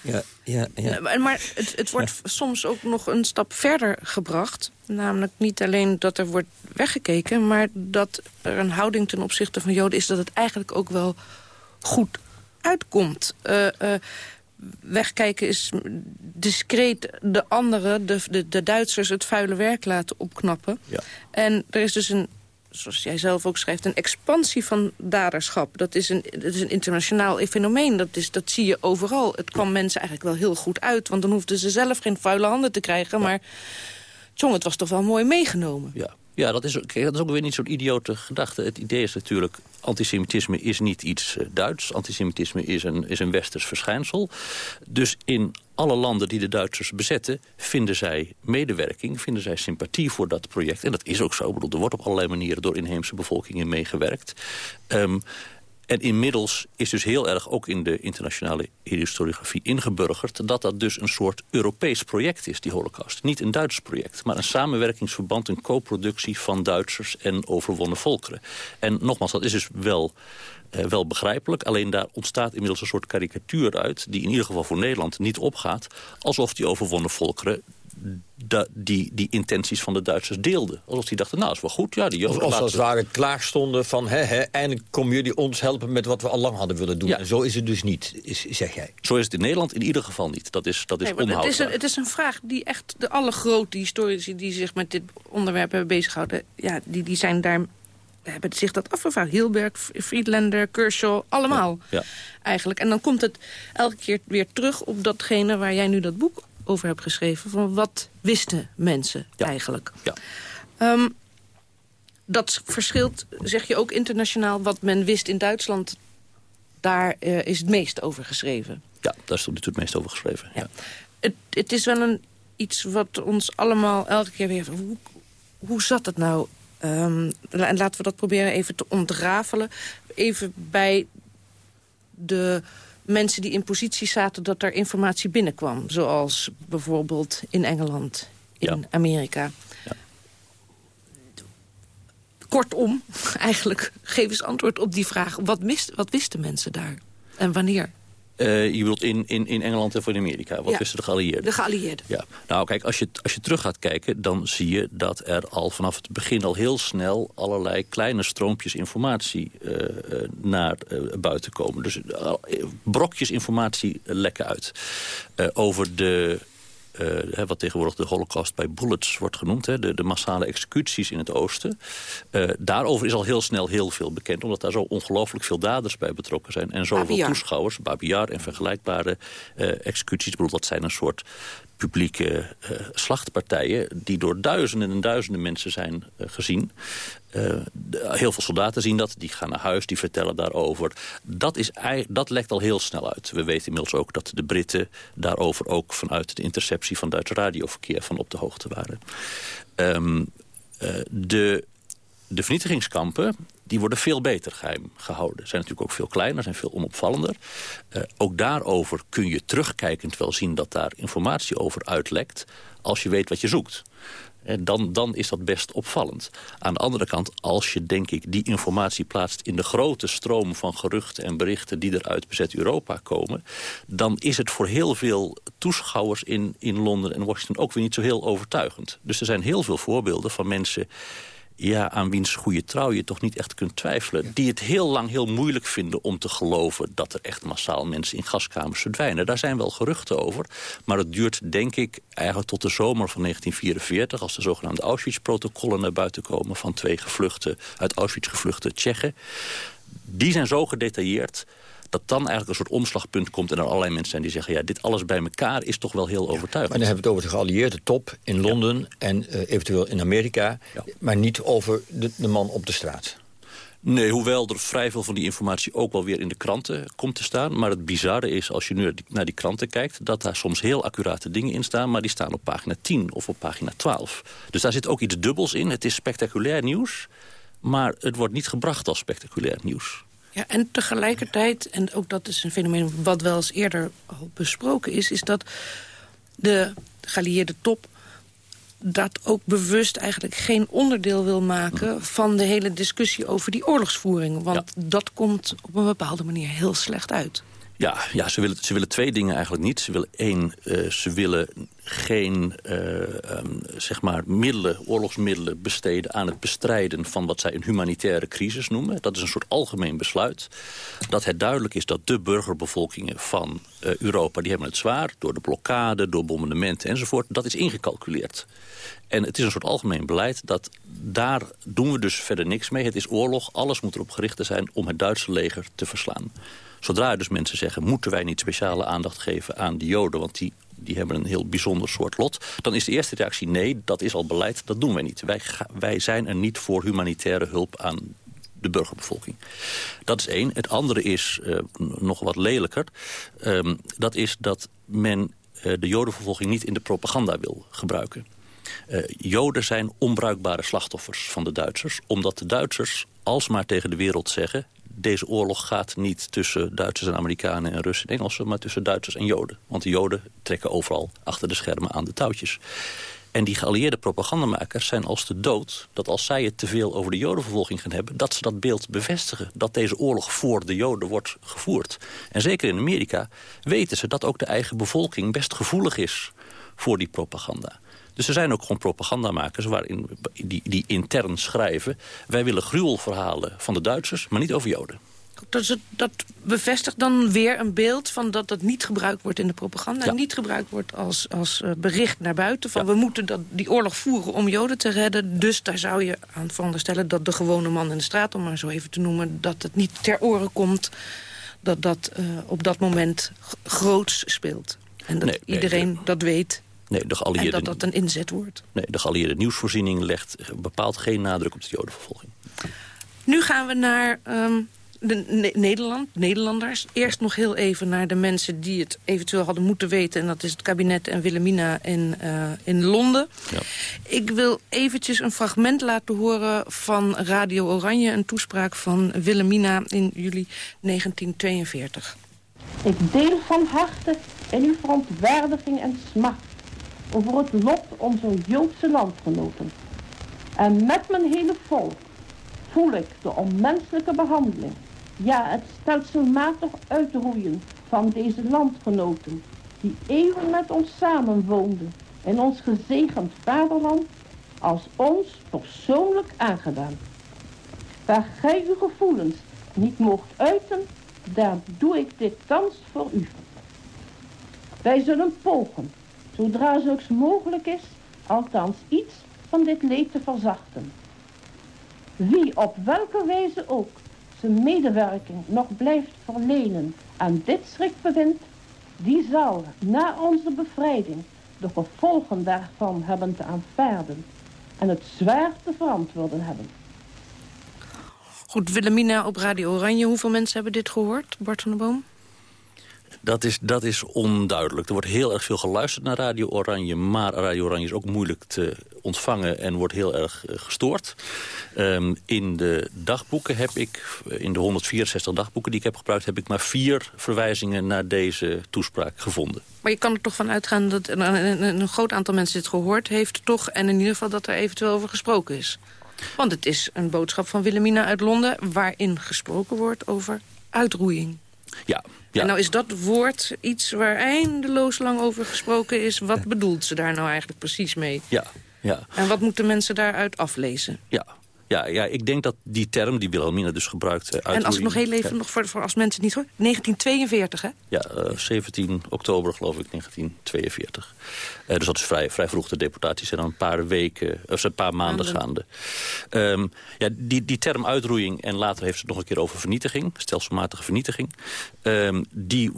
Ja, ja, ja. Maar, maar het, het wordt soms ook nog een stap verder gebracht. Namelijk niet alleen dat er wordt weggekeken... maar dat er een houding ten opzichte van Joden is... dat het eigenlijk ook wel goed uitkomt. Uh, uh, wegkijken is discreet de anderen, de, de, de Duitsers, het vuile werk laten opknappen. Ja. En er is dus een zoals jij zelf ook schrijft, een expansie van daderschap. Dat is een, dat is een internationaal fenomeen. Dat, is, dat zie je overal. Het kwam mensen eigenlijk wel heel goed uit. Want dan hoefden ze zelf geen vuile handen te krijgen. Maar tjong, het was toch wel mooi meegenomen. Ja, ja, dat is, dat is ook weer niet zo'n idiote gedachte. Het idee is natuurlijk, antisemitisme is niet iets uh, Duits. Antisemitisme is een, is een westers verschijnsel. Dus in alle landen die de Duitsers bezetten... vinden zij medewerking, vinden zij sympathie voor dat project. En dat is ook zo. Ik bedoel, er wordt op allerlei manieren door inheemse bevolkingen meegewerkt. Um, en inmiddels is dus heel erg ook in de internationale historiografie ingeburgerd... dat dat dus een soort Europees project is, die holocaust. Niet een Duits project, maar een samenwerkingsverband... een co-productie van Duitsers en overwonnen volkeren. En nogmaals, dat is dus wel, eh, wel begrijpelijk. Alleen daar ontstaat inmiddels een soort karikatuur uit... die in ieder geval voor Nederland niet opgaat... alsof die overwonnen volkeren die, die intenties van de Duitsers deelden. Alsof die dachten, nou, is wel goed. Ja, die Joden als, als het ware klaar stonden van... Hè, hè, eindelijk komen jullie ons helpen met wat we al lang hadden willen doen. Ja. En zo is het dus niet, is, zeg jij. Zo is het in Nederland in ieder geval niet. Dat is, dat is nee, het, is een, het is een vraag die echt de alle grote historici... die zich met dit onderwerp hebben bezighouden... Ja, die, die zijn daar hebben zich dat afgevraagd. Hilberg, Friedlander, Kershaw, allemaal ja, eigenlijk. En dan komt het elke keer weer terug op datgene waar jij nu dat boek over heb geschreven... van wat wisten mensen eigenlijk. Ja. Um, dat verschilt, zeg je ook internationaal, wat men wist in Duitsland... daar uh, is het meest over geschreven. Ja, daar is tot het meest over geschreven. Ja. Het, het, is wel een, iets wat ons allemaal elke keer weer... Hoe, hoe zat het nou? Um, en laten we dat proberen even te ontrafelen. Even bij de mensen die in positie zaten dat er informatie binnenkwam. Zoals bijvoorbeeld in Engeland, in Amerika. Ja. Kortom, eigenlijk, geef eens antwoord op die vraag. Wat, mist, wat wisten mensen daar? En wanneer? Uh, je bedoelt in, in, in Engeland en voor Amerika. Wat wisten de geallieerden? De geallieerden. Ja. Nou, kijk, als je, als je terug gaat kijken... dan zie je dat er al vanaf het begin al heel snel... allerlei kleine stroompjes informatie uh, naar uh, buiten komen. Dus brokjes informatie lekken uit. over de uh, wat tegenwoordig de holocaust bij bullets wordt genoemd... Hè, de, de, massale executies in het oosten. Uh, daarover is al heel snel heel veel bekend... omdat daar zo ongelooflijk veel daders bij betrokken zijn... en zoveel toeschouwers, Babiar en vergelijkbare uh, executies. Ik bedoel, dat zijn een soort publieke uh, slachtpartijen... die door duizenden en duizenden mensen zijn uh, gezien. Uh, heel veel soldaten zien dat, die gaan naar huis, die vertellen daarover. Dat, is, dat lekt al heel snel uit. We weten inmiddels ook dat de Britten daarover ook... vanuit de interceptie van Duits radioverkeer van op de hoogte waren. Um, de, de vernietigingskampen die worden veel beter geheim gehouden. Zijn natuurlijk ook veel kleiner, zijn veel onopvallender. Uh, ook daarover kun je terugkijkend wel zien dat daar informatie over uitlekt... als je weet wat je zoekt. En dan, dan is dat best opvallend. Aan de andere kant, als je denk ik die informatie plaatst... in de grote stroom van geruchten en berichten die er uit bezet Europa komen... dan is het voor heel veel toeschouwers in, in Londen en Washington ook weer niet zo heel overtuigend. Dus er zijn heel veel voorbeelden van mensen ja, aan wiens goede trouw je toch niet echt kunt twijfelen... die het heel lang heel moeilijk vinden om te geloven... dat er echt massaal mensen in gaskamers verdwijnen. Daar zijn wel geruchten over. Maar het duurt, denk ik, eigenlijk tot de zomer van 1944... als de zogenaamde Auschwitz-protocollen naar buiten komen... van twee gevluchte, uit Auschwitz gevluchte Tsjechen. Die zijn zo gedetailleerd dat dan eigenlijk een soort omslagpunt komt... en er allerlei mensen zijn die zeggen... ja, dit alles bij elkaar is toch wel heel overtuigend. Maar dan hebben we het over de geallieerde top in Londen... en uh, eventueel in Amerika, maar niet over de, de man op de straat. Nee, hoewel er vrij veel van die informatie ook wel weer in de kranten komt te staan. Maar het bizarre is, als je nu naar die kranten kijkt... dat daar soms heel accurate dingen in staan... maar die staan op pagina 10 of op pagina 12. Dus daar zit ook iets dubbels in. Het is spectaculair nieuws, maar het wordt niet gebracht als spectaculair nieuws. Ja, en tegelijkertijd, en ook dat is een fenomeen wat wel eens eerder al besproken is... is dat de geallieerde top dat ook bewust eigenlijk geen onderdeel wil maken... van de hele discussie over die oorlogsvoering. Want dat komt op een bepaalde manier heel slecht uit. Ja, ja ze, willen, ze willen twee dingen eigenlijk niet. Ze willen één, uh, ze willen geen uh, um, zeg maar middelen, oorlogsmiddelen besteden... aan het bestrijden van wat zij een humanitaire crisis noemen. Dat is een soort algemeen besluit. Dat het duidelijk is dat de burgerbevolkingen van uh, Europa... die hebben het zwaar door de blokkade, door bombardementen enzovoort. Dat is ingecalculeerd. En het is een soort algemeen beleid dat daar doen we dus verder niks mee. Het is oorlog, alles moet erop gericht zijn om het Duitse leger te verslaan. Zodra dus mensen zeggen, moeten wij niet speciale aandacht geven aan de Joden... want die, die hebben een heel bijzonder soort lot... dan is de eerste reactie nee, dat is al beleid, dat doen wij niet. Wij, wij zijn er niet voor humanitaire hulp aan de burgerbevolking. Dat is één. Het andere is uh, nog wat lelijker. Um, dat is dat men uh, de jodenvervolging niet in de propaganda wil gebruiken. Uh, Joden zijn onbruikbare slachtoffers van de Duitsers... omdat de Duitsers alsmaar tegen de wereld zeggen deze oorlog gaat niet tussen Duitsers en Amerikanen en Russen en Engelsen... maar tussen Duitsers en Joden. Want de Joden trekken overal achter de schermen aan de touwtjes. En die geallieerde propagandamakers zijn als de dood... dat als zij het te veel over de jodenvervolging gaan hebben... dat ze dat beeld bevestigen. Dat deze oorlog voor de joden wordt gevoerd. En zeker in Amerika weten ze dat ook de eigen bevolking... best gevoelig is voor die propaganda. Dus er zijn ook gewoon propagandamakers waarin, die, die intern schrijven... wij willen gruwelverhalen van de Duitsers, maar niet over Joden. Dat, dat bevestigt dan weer een beeld van dat dat niet gebruikt wordt in de propaganda. En niet gebruikt wordt als, als eh, bericht naar buiten. Van we moeten dat, die oorlog voeren om Joden te redden. Dus daar zou je aan veronderstellen dat de gewone man in de straat, om maar zo even te noemen, dat het niet ter oren komt dat dat uh, op dat moment groots speelt. En dat iedereen dat weet Nee, de geallieerde... En dat dat een inzet wordt? Nee, de geallieerde nieuwsvoorziening legt bepaald geen nadruk op de jodenvervolging. Nu gaan we naar um, de Nederland, Nederlanders. Eerst nog heel even naar de mensen die het eventueel hadden moeten weten. En dat is het kabinet en Wilhelmina in, uh, in Londen. Ja. Ik wil eventjes een fragment laten horen van Radio Oranje. Een toespraak van Wilhelmina in juli 1942. Ik deel van harte in uw verontwaardiging en smart over het lot onze Joodse landgenoten. En met mijn hele volk voel ik de onmenselijke behandeling, ja het stelselmatig uitroeien van deze landgenoten, die eeuwen met ons samenwoonden in ons gezegend vaderland, als ons persoonlijk aangedaan. Waar gij uw gevoelens niet mocht uiten, daar doe ik dit thans voor u. Wij zullen pogen zodra zulks mogelijk is, althans iets van dit leed te verzachten. Wie op welke wijze ook zijn medewerking nog blijft verlenen aan dit schrikbewind, die zal na onze bevrijding de gevolgen daarvan hebben te aanvaarden en het zwaar te verantwoorden hebben. Goed, Willemina op Radio Oranje. Hoeveel mensen hebben dit gehoord, Bart van der Boom? Dat is, dat is onduidelijk. Er wordt heel erg veel geluisterd naar Radio Oranje... maar Radio Oranje is ook moeilijk te ontvangen en wordt heel erg uh, gestoord. Um, in de dagboeken heb ik, eh, in de 164 dagboeken die ik heb gebruikt... heb ik maar vier verwijzingen naar deze toespraak gevonden. Maar je kan er toch van uitgaan dat een, een groot aantal mensen dit gehoord heeft... toch, en in ieder geval dat er eventueel over gesproken is. Want het is een boodschap van Willemina uit Londen... waarin gesproken wordt over uitroeiing. Ja, ja. En nou is dat woord iets waar eindeloos lang over gesproken is. Wat bedoelt ze daar nou eigenlijk precies mee? Ja, ja. En wat moeten mensen daaruit aflezen? Ja, ja, ja, ik denk dat die term die Wilhelmina dus gebruikt... Uh, en als ik nog heel even, nog voor, voor als mensen het niet horen... 1942, hè? Ja, uh, eh, 17 oktober geloof ik, 1942. Uh, eh, dus dat is vrij, vrij vroeg. De deportaties zijn dan een paar weken, of een paar maanden, gaande. Um, ja, die, die term uitroeiing, en later heeft ze het nog een keer over vernietiging... stelselmatige vernietiging... Um, die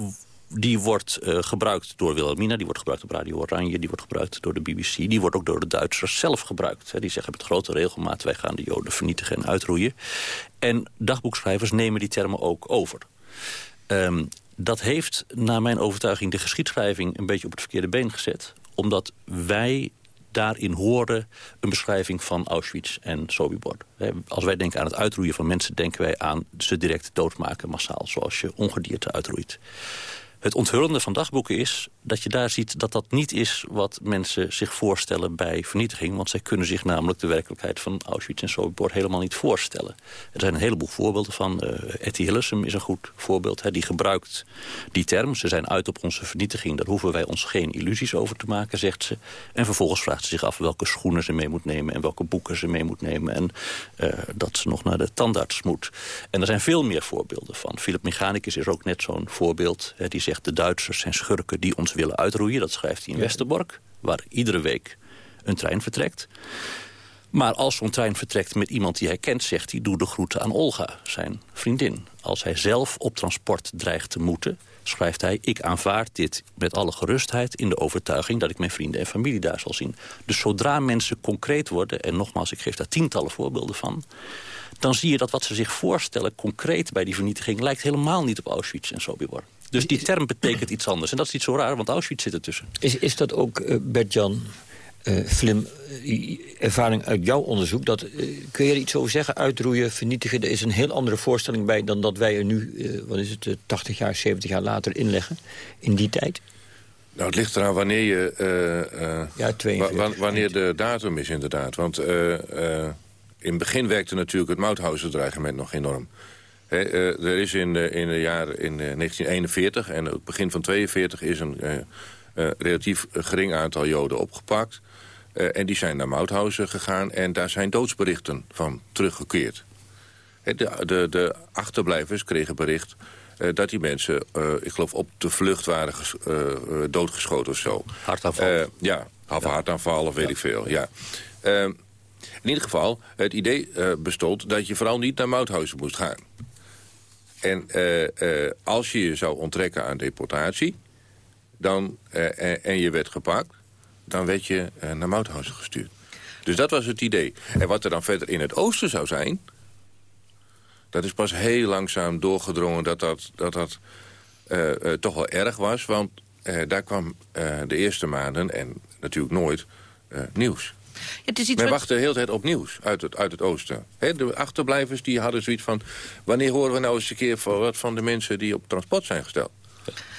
die wordt uh, gebruikt door Wilhelmina, die wordt gebruikt op Radio Oranje... die wordt gebruikt door de BBC, die wordt ook door de Duitsers zelf gebruikt. Hè. Die zeggen met grote regelmaat, wij gaan de Joden vernietigen en uitroeien. En dagboekschrijvers nemen die termen ook over. Um, dat heeft, naar mijn overtuiging, de geschiedschrijving... een beetje op het verkeerde been gezet. Omdat wij daarin horen een beschrijving van Auschwitz en Sobibor. Als wij denken aan het uitroeien van mensen... denken wij aan ze direct doodmaken massaal, zoals je ongedierte uitroeit. Het onthullende van dagboeken is dat je daar ziet dat dat niet is... wat mensen zich voorstellen bij vernietiging. Want zij kunnen zich namelijk de werkelijkheid van Auschwitz en Sobibor helemaal niet voorstellen. Er zijn een heleboel voorbeelden van. Uh, Etty Hillesum is een goed voorbeeld. Hè, die gebruikt die term. Ze zijn uit op onze vernietiging. Daar hoeven wij ons geen illusies over te maken, zegt ze. En vervolgens vraagt ze zich af welke schoenen ze mee moet nemen... en welke boeken ze mee moet nemen. En uh, dat ze nog naar de tandarts moet. En er zijn veel meer voorbeelden van. Philip Mechanicus is ook net zo'n voorbeeld. Hè, die zegt de Duitsers zijn schurken die ons willen uitroeien. Dat schrijft hij in Westerbork, waar iedere week een trein vertrekt. Maar als zo'n trein vertrekt met iemand die hij kent... zegt hij, doe de groeten aan Olga, zijn vriendin. Als hij zelf op transport dreigt te moeten... schrijft hij, ik aanvaard dit met alle gerustheid... in de overtuiging dat ik mijn vrienden en familie daar zal zien. Dus zodra mensen concreet worden... en nogmaals, ik geef daar tientallen voorbeelden van dan zie je dat wat ze zich voorstellen concreet bij die vernietiging... lijkt helemaal niet op Auschwitz en Sobibor. Dus die term betekent iets anders. En dat is niet zo raar, want Auschwitz zit ertussen. Is, is dat ook, uh, Bert-Jan, uh, Flim, uh, ervaring uit jouw onderzoek? Dat, kun je er iets over zeggen? Uitroeien, vernietigen, er is een heel andere voorstelling bij... dan dat wij er nu, wat is het, 80 jaar, 70 jaar later inleggen in die tijd? Nou, het ligt eraan wanneer je... ja, 42. wanneer de datum is, inderdaad. Want in het begin werkte natuurlijk het Mauthausen-dreigement nog enorm. Er is in, in de jaren in 1941 en het begin van 42 is een relatief gering aantal Joden opgepakt. en die zijn naar Mauthausen gegaan en daar zijn doodsberichten van teruggekeerd. de, de, de achterblijvers kregen bericht dat die mensen, ik geloof, op de vlucht waren doodgeschoten of zo. Hartaanval. ja, of hartaanval of weet ik veel, ja. Ehm, in ieder geval, het idee bestond dat je vooral niet naar Mauthausen moest gaan. En uh, uh, als je je zou onttrekken aan deportatie... Dan, en je werd gepakt, dan werd je naar Mauthausen gestuurd. Dus dat was het idee. En wat er dan verder in het oosten zou zijn... dat is pas heel langzaam doorgedrongen dat dat, dat, dat toch wel erg was. Want daar kwam de eerste maanden, en natuurlijk nooit, nieuws. Het is iets Wij wat... wachten de hele tijd op nieuws uit het, uit het oosten. de achterblijvers die hadden zoiets van... wanneer horen we nou eens een keer wat van de mensen die op transport zijn gesteld?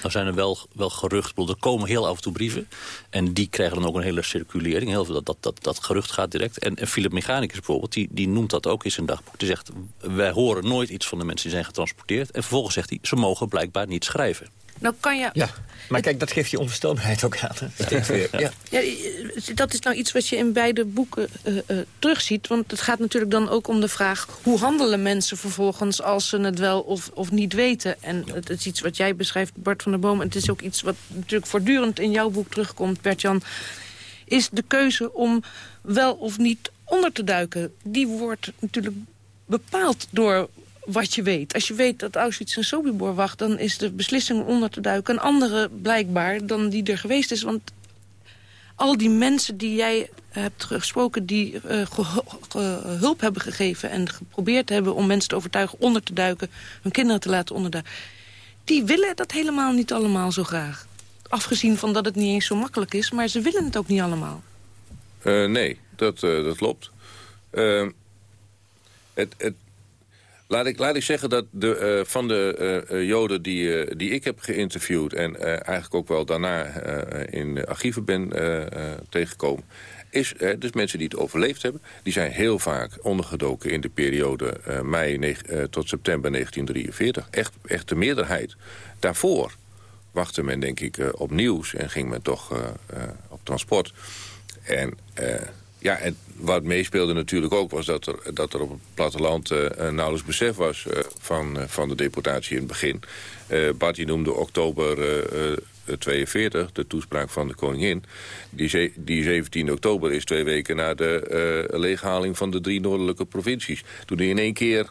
Nou zijn er wel, wel geruchten. Er komen heel af en toe brieven. En die krijgen dan ook een hele circulering. Heel veel dat, dat, dat, dat gerucht gaat direct. En, en Philip Mechanicus bijvoorbeeld, die, die noemt dat ook in zijn dagboek. Die zegt, wij horen nooit iets van de mensen die zijn getransporteerd. En vervolgens zegt hij, ze mogen blijkbaar niet schrijven. Nou kan je... Ja, maar kijk, dat geeft je onvoorstelbaarheid ook aan. Ja. Ja. ja. dat is nou iets wat je in beide boeken uh, uh, terugziet. Want het gaat natuurlijk dan ook om de vraag... hoe handelen mensen vervolgens als ze het wel of, of niet weten? En het, het, is iets wat jij beschrijft, Bart van der Boom. En het is ook iets wat natuurlijk voortdurend in jouw boek terugkomt, Bert-Jan. Is de keuze om wel of niet onder te duiken. Die wordt natuurlijk bepaald door wat je weet. Als je weet dat Auschwitz en Sobibor wacht... dan is de beslissing om onder te duiken een andere blijkbaar dan die er geweest is. Want al die mensen die jij hebt gesproken... die uh, hulp hebben gegeven en geprobeerd hebben om mensen te overtuigen... onder te duiken, hun kinderen te laten onderduiken... die willen dat helemaal niet allemaal zo graag. Afgezien van dat het niet eens zo makkelijk is, maar ze willen het ook niet allemaal. Uh, nee, dat, uh, dat klopt. het, het, Laat ik, zeggen dat de, uh, van de uh, joden die, die ik heb geïnterviewd... en eigenlijk ook wel daarna in archieven ben tegengekomen... is dus mensen die het overleefd hebben... die zijn heel vaak ondergedoken in de periode mei tot september 1943. Echt, echt de meerderheid. Daarvoor wachtte men denk ik op nieuws en ging men toch op transport. En ja, en wat meespeelde natuurlijk ook was dat er, dat er op het platteland uh, nauwelijks besef was uh, van, uh, van de deportatie in het begin. Bart noemde oktober 42, de toespraak van de koningin. Die, die 17 oktober is twee weken na de leeghaling van de drie noordelijke provincies. Toen er in één keer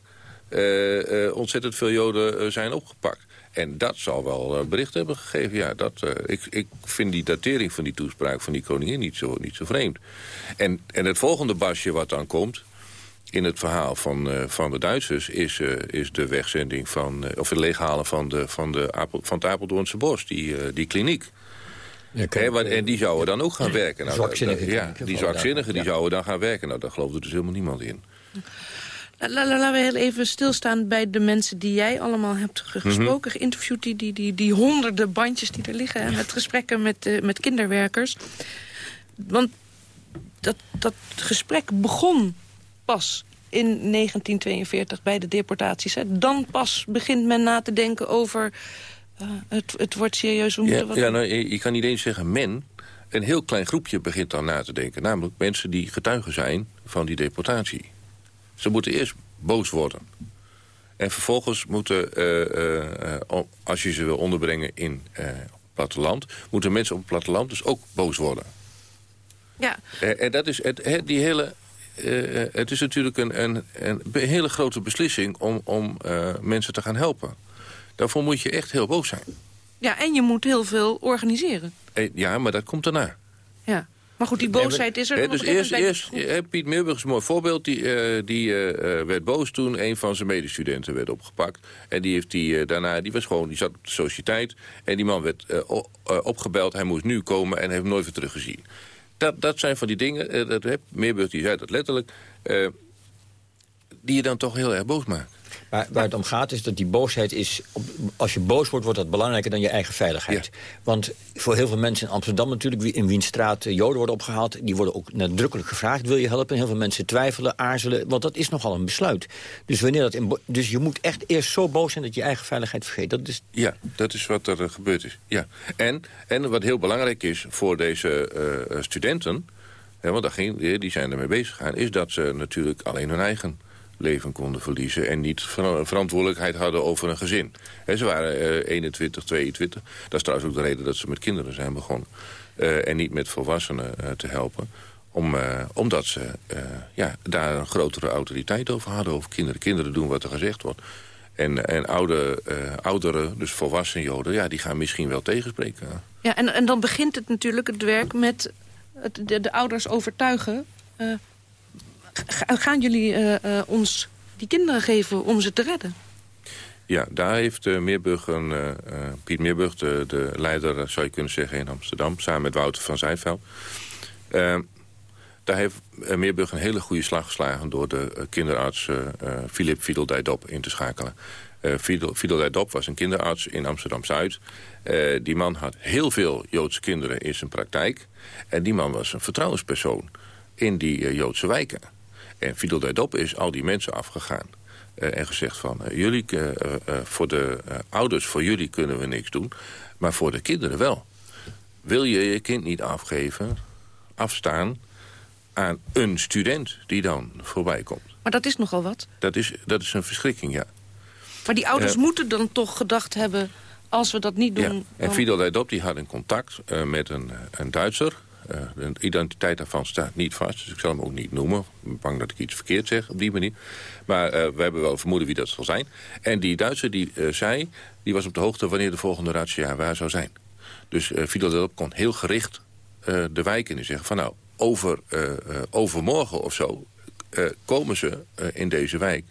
ontzettend veel joden zijn opgepakt. En dat zal wel uh, bericht hebben gegeven. Ja, dat, uh, ik, ik vind die datering van die toespraak van die koningin niet zo, niet zo vreemd. En, en het volgende basje wat dan komt in het verhaal van, uh, van de Duitsers... is, is de wegzending van, of het leeghalen van, de, van, de Apel, van het Apeldoornse bos, die, die kliniek. Ja, en die zouden dan ook gaan werken. Nou. Ja, die zwakzinnigen die zouden dan gaan werken. Nou, daar geloofde dus helemaal niemand in. Laten we heel even stilstaan bij de mensen die jij allemaal hebt gesproken, Mhm. geïnterviewd. Die, die, die, die honderden bandjes die er liggen, met gesprekken met, eh, met kinderwerkers. Want dat, dat gesprek begon pas in 1942 bij de deportaties. Hè. Dan pas begint men na te denken over... eh, het, het wordt serieus, we moeten Ja, wat ja nou, je, je kan niet eens zeggen men. Een heel klein groepje begint dan na te denken. Namelijk mensen die getuigen zijn van die deportatie. Ze moeten eerst boos worden. En vervolgens moeten, eh, eh, eh, als je ze wil onderbrengen in het platteland... moeten mensen op het platteland dus ook boos worden. Ja, en dat is het, het- die hele... het is natuurlijk een, een, hele grote beslissing om, om mensen te gaan helpen. Daarvoor moet je echt heel boos zijn. ja, en je moet heel veel organiseren. Ja, maar dat komt daarna. Ja. Maar goed, die boosheid is er. Dan dus eerst, eerst Piet Meerburg is een mooi voorbeeld. Die, eh, die eh, eh, werd boos toen een van zijn medestudenten werd opgepakt. En die heeft die daarna, die was gewoon, die zat op de sociëteit. En die man werd opgebeld. Hij moest nu komen en heeft hem nooit weer teruggezien. Dat, dat zijn van die dingen. dat, Meerburg die zei dat letterlijk. die je dan toch heel erg boos maakt. Maar waar het om gaat is dat die boosheid is... als je boos wordt, wordt dat belangrijker dan je eigen veiligheid. Want voor heel veel mensen in Amsterdam natuurlijk... wie- in wiens straat joden worden opgehaald... die worden ook nadrukkelijk gevraagd, wil je helpen? Heel veel mensen twijfelen, aarzelen, want dat is nogal een besluit. Dus, wanneer dat in dus je moet echt eerst zo boos zijn dat je eigen veiligheid vergeet. Dat is Ja, dat is wat er eh, gebeurd is. Ja. En, en wat heel belangrijk is voor deze eh, studenten... Hè, want daar ging, die zijn ermee bezig gegaan... is dat ze natuurlijk alleen hun eigen leven konden verliezen... en niet ver- verantwoordelijkheid hadden over een gezin. Hè, ze waren eh, 21, 22. Dat is trouwens ook de reden dat ze met kinderen zijn begonnen. Eh, en niet met volwassenen eh, te helpen. Om, eh, omdat ze eh, ja, daar een grotere autoriteit over hadden. Over kinderen. Kinderen doen wat er gezegd wordt. En, en oude, eh, ouderen, dus volwassen joden, ja, die gaan misschien wel tegenspreken. Ja, en, en dan begint het natuurlijk het werk met het, de, de ouders overtuigen. Ga- gaan jullie eh, eh, ons die kinderen geven om ze te redden? Ja, daar heeft eh, Meerburg een, Piet Meerburg, de, de leider, zou je kunnen zeggen, in Amsterdam... samen met Wouter van Zijveld. Daar heeft Meerburg een hele goede slag geslagen... door de kinderarts eh, Philip Fiedeldij-Dop in te schakelen. Eh Fiedel- Fiedeldij-Dop was een kinderarts in Amsterdam-Zuid. Die man had heel veel Joodse kinderen in zijn praktijk. En die man was een vertrouwenspersoon in die Joodse wijken. En Fidel Dop is al die mensen afgegaan. eh, en gezegd van, eh, jullie, eh, voor de ouders, voor jullie kunnen we niks doen. Maar voor de kinderen wel. Wil je je kind niet afgeven, afstaan aan een student die dan voorbij komt? Maar dat is nogal wat. Dat is, dat is een verschrikking, ja. Maar die ouders moeten dan toch gedacht hebben... als we dat niet doen... Ja. En Fidel Leidop die had een contact met een, een Duitser. Eh, de identiteit daarvan staat niet vast, dus ik zal hem ook niet noemen. Ik bang dat ik iets verkeerd zeg op die manier. Maar eh, we hebben wel vermoeden wie dat zal zijn. En die Duitser die eh, zei, die was op de hoogte wanneer de volgende razzia waar zou zijn. Dus Fidel Leidop kon heel gericht de wijk in en zeggen van nou, over, overmorgen of zo komen ze in deze wijk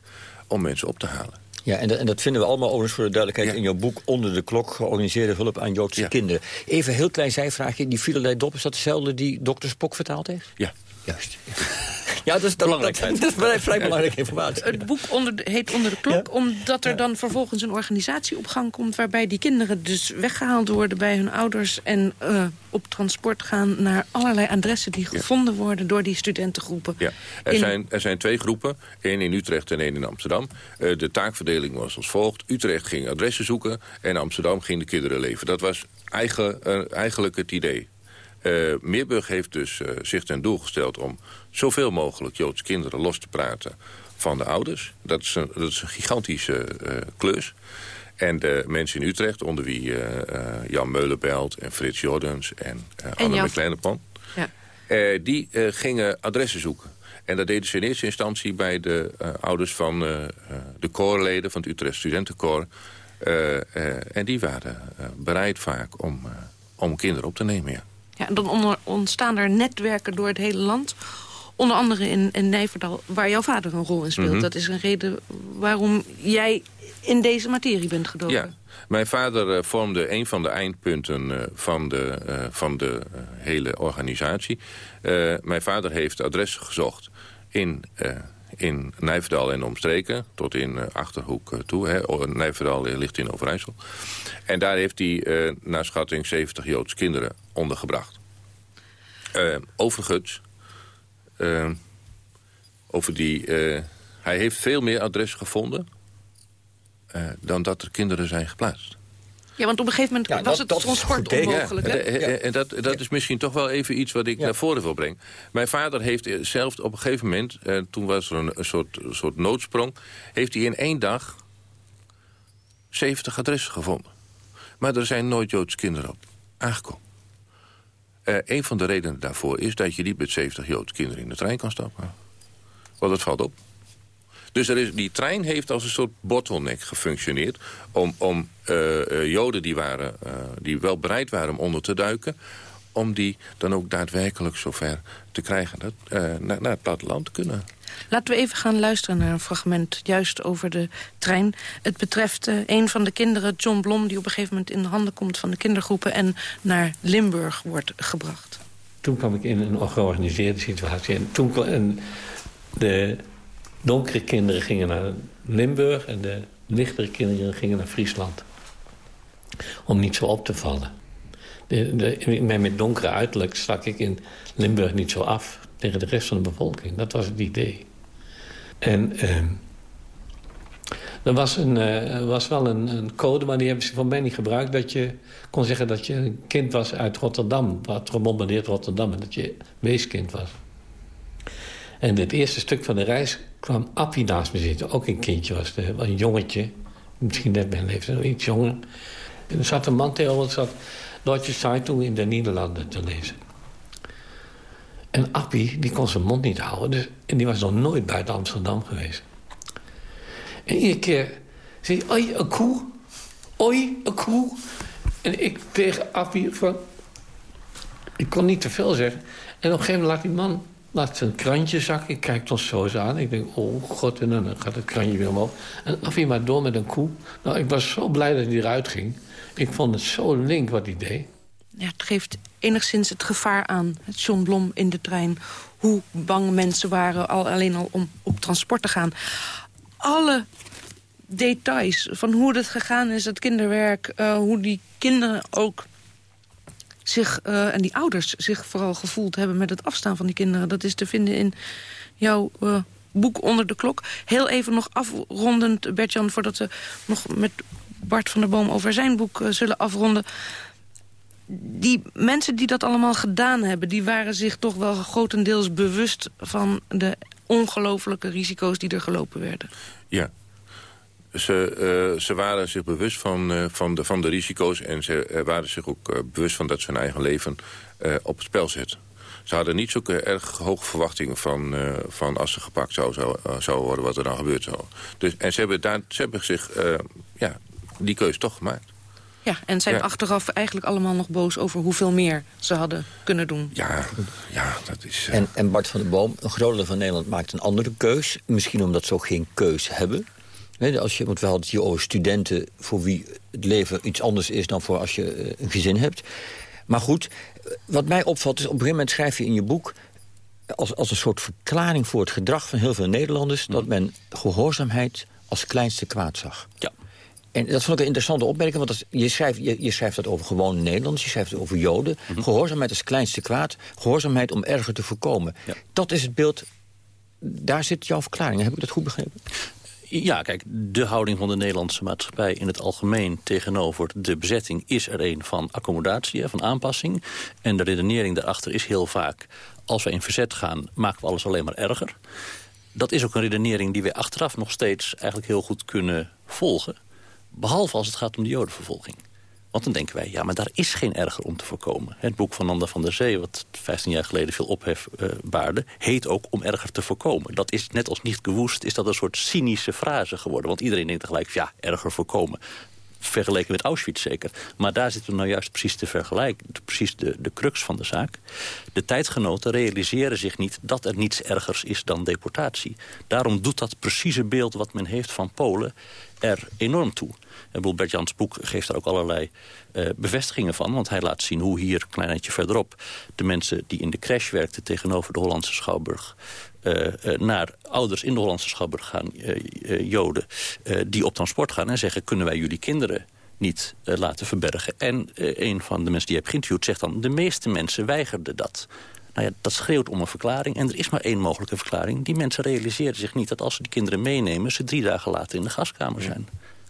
om mensen op te halen. Ja, en dat, en dat vinden we allemaal overigens voor de duidelijkheid... in jouw boek Onder de Klok, georganiseerde hulp aan Joodse kinderen. Even een heel klein zijvraagje. Die Fidelij Dop, is dat dezelfde die dokter Spok vertaald heeft? Ja. Juist. Ja, dat is, dat, dat, dat is vrij, vrij belangrijke informatie. Het boek onder de- heet Onder de Klok, omdat er dan vervolgens een organisatie op gang komt... waarbij die kinderen dus weggehaald worden bij hun ouders... en eh, op transport gaan naar allerlei adressen die gevonden worden... door die studentengroepen. Ja, er, In- zijn, er zijn twee groepen, één in Utrecht en één in Amsterdam. Eh, de taakverdeling was als volgt. Utrecht ging adressen zoeken en Amsterdam ging de kinderen leven. Dat was eigen, eh, eigenlijk het idee. Eh, Meerburg heeft dus eh, zich ten doel gesteld om zoveel mogelijk Joodse kinderen los te praten van de ouders. Dat is een, dat is een gigantische eh, klus. En de mensen in Utrecht, onder wie Jan Meulenbelt en Frits Jordens en, uh, Anne McLennepan... Ja. Die gingen adressen zoeken. En dat deden ze in eerste instantie bij de ouders van de koorleden... van het Utrecht Studentenkoor. En die waren bereid vaak om, om kinderen op te nemen, ja. Ja, en dan onder- ontstaan er netwerken door het hele land. Onder andere in, in Nijverdal, waar jouw vader een rol in speelt. Mhm. Dat is een reden waarom jij in deze materie bent gedoken. Ja, mijn vader eh, vormde een van de eindpunten eh, van de, eh, van de hele organisatie. Mijn vader heeft adressen gezocht in in Nijverdal en omstreken, tot in uh, Achterhoek toe. Hè. Nijverdal ligt in Overijssel. En daar heeft hij naar schatting 70 Joodse kinderen ondergebracht. overigens, over die, hij heeft veel meer adressen gevonden... dan dat er kinderen zijn geplaatst. Ja, want op een gegeven moment was het transport onmogelijk. hè? En dat, dat is misschien toch wel even iets wat ik naar voren wil brengen. Mijn vader heeft zelf op een gegeven moment... Eh, toen was er een, soort, soort noodsprong... heeft hij in één dag 70 adressen gevonden. Maar er zijn nooit Joodse kinderen op aangekomen. Uh, een van de redenen daarvoor is dat je niet met 70 Joodse kinderen in de trein kan stappen. Want dat valt op. Dus er is, die trein heeft als een soort bottleneck gefunctioneerd... om, om uh, joden die, waren, uh, die wel bereid waren om onder te duiken... om die dan ook daadwerkelijk zover te krijgen... Dat, naar, naar het platteland te kunnen. Laten we even gaan luisteren naar een fragment juist over de trein. Het betreft uh, een van de kinderen, John Blom... die op een gegeven moment in de handen komt van de kindergroepen... en naar Limburg wordt gebracht. Toen kwam ik in een georganiseerde situatie. En toen en de donkere kinderen gingen naar Limburg... en de lichtere kinderen gingen naar Friesland. Om niet zo op te vallen. De, met donkere uiterlijk stak ik in Limburg niet zo af... tegen de rest van de bevolking. Dat was het idee. En... Uh, er was, een, uh, was wel een, een, code, maar die hebben ze van mij niet gebruikt... dat je kon zeggen dat je een kind was uit Rotterdam... wat gebombardeerd Rotterdam... en dat je weeskind was. En het eerste stuk van de reis kwam Appie naast me zitten. Ook een kindje was een jongetje. Misschien net mijn leeftijd, iets jonger. En er zat een man tegenover, zat Deutsche Zeitung in de Nederlanden te lezen. En Appie, die kon zijn mond niet houden. Dus, en die was nog nooit buiten Amsterdam geweest. En iedere keer zei hij, oi, een koe. Oi, een koe. En ik tegen Appie van... Ik kon niet te veel zeggen. En op een gegeven moment laat die man laat zijn krantje zakken. Ik kijk ons zo eens aan. Ik denk, oh god, en dan gaat het krantje weer omhoog. En af hij maar door met een koe. Nou, ik was zo blij dat hij eruit ging. Ik vond het zo link wat hij deed. Ja, het geeft enigszins het gevaar aan, het John Blom in de trein. Hoe bang mensen waren al, alleen al om op transport te gaan. Alle details van hoe het gegaan is, het kinderwerk... Uh, hoe die kinderen ook zich, uh, en die ouders zich vooral gevoeld hebben met het afstaan van die kinderen. Dat is te vinden in jouw uh, boek Onder de Klok. Heel even nog afrondend, Bertjan, voordat we nog met Bart van der Boom over zijn boek uh, zullen afronden. Die mensen die dat allemaal gedaan hebben... die waren zich toch wel grotendeels bewust van de ongelofelijke risico's die er gelopen werden. Ja, ze, uh, ze waren zich bewust van, uh, van, de, van de risico's... en ze uh, waren zich ook bewust van dat ze hun eigen leven op het spel zetten. Ze hadden niet zulke erg hoge verwachtingen van, van als ze gepakt zou, zou, zou worden... wat er dan gebeurd zou. Dus, en ze hebben, daar, ze hebben zich ja, die keuze toch gemaakt. Ja, en zijn ja. achteraf eigenlijk allemaal nog boos over hoeveel meer ze hadden kunnen doen. Ja, ja dat is... En, en Bart van der Boom, een groot deel van Nederland maakt een andere keus. Misschien omdat ze ook geen keus hebben. Als je, want we hadden het hier over studenten voor wie het leven iets anders is... dan voor als je eh, een gezin hebt. Maar goed, wat mij opvalt is op een gegeven moment schrijf je in je boek... als, als een soort verklaring voor het gedrag van heel veel Nederlanders... dat men gehoorzaamheid als kleinste kwaad zag. Ja. En dat vond ik een interessante opmerking, want je, schrijft, je, je, schrijft dat over gewone Nederlanders... je schrijft het over Joden. Mm Gehoorzaamheid als kleinste kwaad, gehoorzaamheid om erger te voorkomen. Ja. Dat is het beeld, daar zit jouw verklaring. Heb ik dat goed begrepen? Ja, kijk, de houding van de Nederlandse maatschappij in het algemeen tegenover de bezetting is er een van accommodatie, van aanpassing. En de redenering daarachter is heel vaak, als we in verzet gaan, maken we alles alleen maar erger. Dat is ook een redenering die we achteraf nog steeds eigenlijk heel goed kunnen volgen. Behalve als het gaat om de jodenvervolging. Want dan denken wij, ja, maar daar is geen erger om te voorkomen. Het boek van Nanda van der Zee, wat 15 jaar geleden veel ophef uh, baarde... heet ook om erger te voorkomen. Dat is net als niet gewoest, is dat een soort cynische frase geworden. Want iedereen denkt tegelijk, ja, erger voorkomen vergeleken met Auschwitz zeker. Maar daar zitten we nou juist precies te vergelijken. Precies de, de crux van de zaak. De tijdgenoten realiseren zich niet dat er niets ergers is dan deportatie. Daarom doet dat precieze beeld wat men heeft van Polen er enorm toe. En Bert Jans boek geeft daar ook allerlei uh, bevestigingen van. Want hij laat zien hoe hier, een klein eindje verderop... de mensen die in de crash werkten tegenover de Hollandse Schouwburg... Uh, uh, naar ouders in de Hollandse Schouwburg gaan, Joden... die op transport gaan en zeggen... kunnen wij jullie kinderen niet laten verbergen? En een van de mensen die je hebt geïnterviewd zegt dan... de meeste mensen weigerden dat. Nou ja, dat schreeuwt om een verklaring. En er is maar één mogelijke verklaring. Die mensen realiseren zich niet dat als ze die kinderen meenemen... ze drie dagen later in de gaskamer zijn.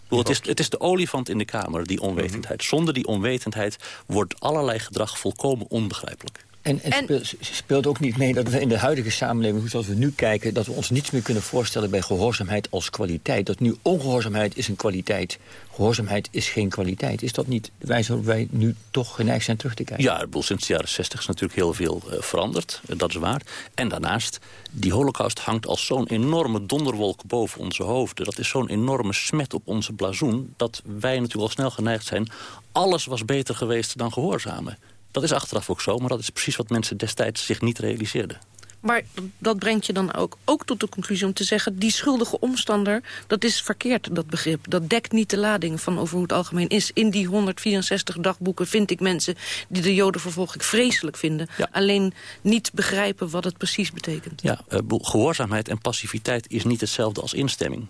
het, is, het is de olifant in de kamer, die onwetendheid. Mhm. Zonder die onwetendheid wordt allerlei gedrag volkomen onbegrijpelijk. En, en, Speelt, ook niet mee dat we in de huidige samenleving, zoals we nu kijken... dat we ons niets meer kunnen voorstellen bij gehoorzaamheid als kwaliteit. Dat nu ongehoorzaamheid is een kwaliteit. Gehoorzaamheid is geen kwaliteit. Is dat niet de wijze waarop wij nu toch geneigd zijn terug te kijken? Ja, sinds de jaren 60 is natuurlijk heel veel uh, veranderd. Uh, dat is waar. En daarnaast, die holocaust hangt als zo'n enorme donderwolk boven onze hoofden. Dat is zo'n enorme smet op onze blazoen... dat wij natuurlijk al snel geneigd zijn... alles was beter geweest dan gehoorzamen. Dat is achteraf ook zo, maar dat is precies wat mensen destijds zich niet realiseerden. Maar dat brengt je dan ook, ook tot de conclusie om te zeggen... die schuldige omstander, dat is verkeerd, dat begrip. Dat dekt niet de lading van over hoe het algemeen is. In die 164 dagboeken vind ik mensen die de jodenvervolging vreselijk vinden. Alleen niet begrijpen wat het precies betekent. Ja, uh, gehoorzaamheid en passiviteit is niet hetzelfde als instemming.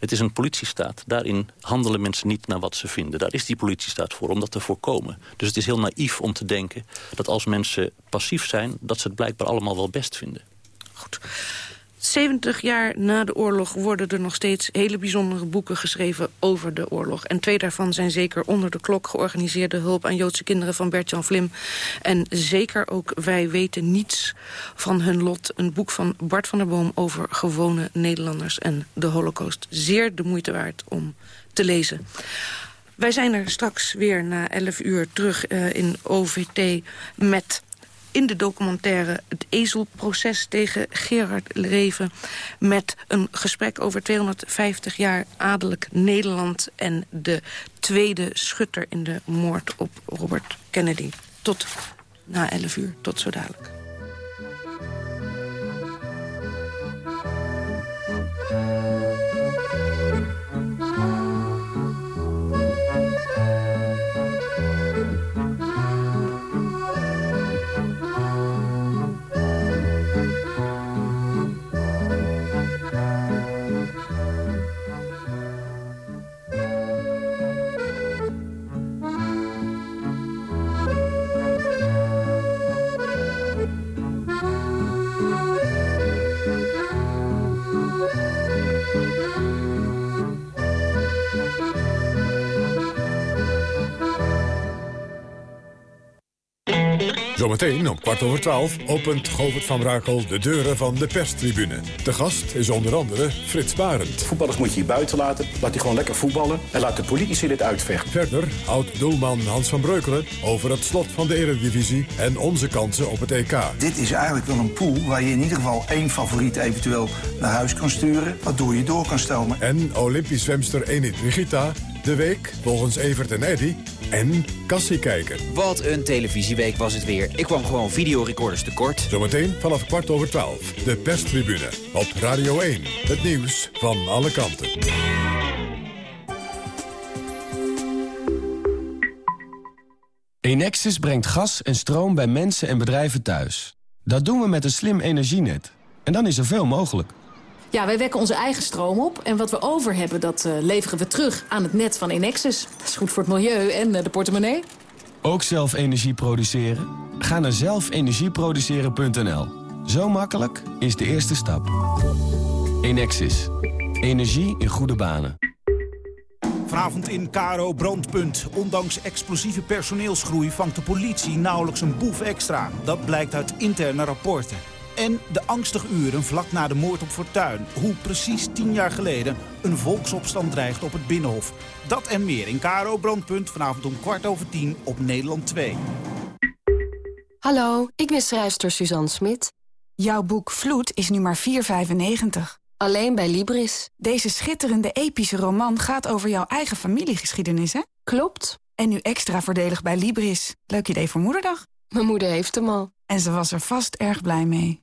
Het is een politiestaat. Daarin handelen mensen niet naar wat ze vinden. Daar is die politiestaat voor, om dat te voorkomen. Dus het is heel naïef om te denken dat als mensen passief zijn... dat ze het blijkbaar allemaal wel best vinden. Goed. 70 jaar na de oorlog worden er nog steeds hele bijzondere boeken geschreven over de oorlog. En twee daarvan zijn zeker onder de klok georganiseerde hulp aan Joodse kinderen van Bert-Jan Vlim. En zeker ook Wij weten niets van hun lot. Een boek van Bart van der Boom over gewone Nederlanders en de holocaust. Zeer de moeite waard om te lezen. Wij zijn er straks weer na 11 uur terug uh, in OVT met in de documentaire Het Ezelproces tegen Gerard Reven... met een gesprek over 250 jaar adellijk Nederland... en de tweede schutter in de moord op Robert Kennedy. Tot na 11 uur. Tot zo dadelijk. Zometeen om kwart over twaalf opent Govert van Brakel de deuren van de perstribune. De gast is onder andere Frits Barend. Voetballers moet je hier buiten laten. Laat die gewoon lekker voetballen. En laat de politici dit uitvechten. Verder oud-doelman Hans van Breukelen over het slot van de Eredivisie... en onze kansen op het EK. Dit is eigenlijk wel een pool waar je in ieder geval één favoriet eventueel naar huis kan sturen... waardoor je door kan stomen. En Olympisch zwemster Enid Rigita de week volgens Evert en Eddy en Kassie kijken. Wat een televisieweek was het weer. Ik kwam gewoon videorecorders tekort. Zometeen vanaf kwart over twaalf. De perstribune op Radio 1. Het nieuws van alle kanten. Enexis brengt gas en stroom bij mensen en bedrijven thuis. Dat doen we met een slim energienet. En dan is er veel mogelijk. Ja, wij wekken onze eigen stroom op. En wat we over hebben, dat uh, leveren we terug aan het net van Enexis. Dat is goed voor het milieu en uh, de portemonnee. Ook zelf energie produceren? Ga naar zelfenergieproduceren.nl. Zo makkelijk is de eerste stap. Enexis. Energie in goede banen. Vanavond in Karo Brandpunt. Ondanks explosieve personeelsgroei vangt de politie nauwelijks een boef extra. Dat blijkt uit interne rapporten. En de angstige uren vlak na de moord op Fortuin. Hoe precies tien jaar geleden een volksopstand dreigt op het Binnenhof. Dat en meer in Karo Brandpunt vanavond om kwart over tien op Nederland 2. Hallo, ik ben schrijfster Suzanne Smit. Jouw boek Vloed is nu maar 4,95. Alleen bij Libris. Deze schitterende epische roman gaat over jouw eigen familiegeschiedenis, hè? Klopt. En nu extra voordelig bij Libris. Leuk idee voor moederdag. Mijn moeder heeft hem al. En ze was er vast erg blij mee.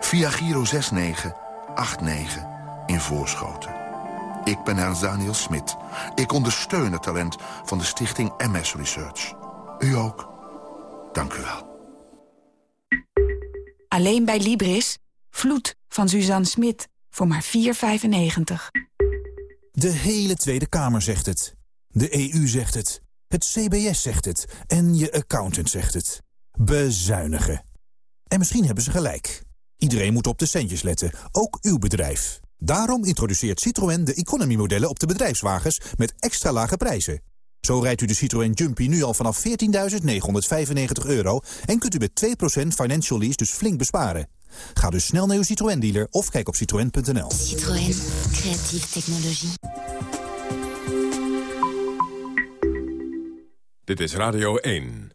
Via Giro 6989 in Voorschoten. Ik ben Ernst Daniel Smit. Ik ondersteun het talent van de stichting MS Research. U ook. Dank u wel. Alleen bij Libris. Vloed van Suzanne Smit. Voor maar 4,95. De hele Tweede Kamer zegt het. De EU zegt het. Het CBS zegt het. En je accountant zegt het. Bezuinigen. En misschien hebben ze gelijk. Iedereen moet op de centjes letten, ook uw bedrijf. Daarom introduceert Citroën de economy-modellen op de bedrijfswagens met extra lage prijzen. Zo rijdt u de Citroën Jumpy nu al vanaf 14.995 euro... en kunt u met 2% financial lease dus flink besparen. Ga dus snel naar uw Citroën-dealer of kijk op citroën.nl. Citroën. Creatieve technologie. Dit is Radio 1.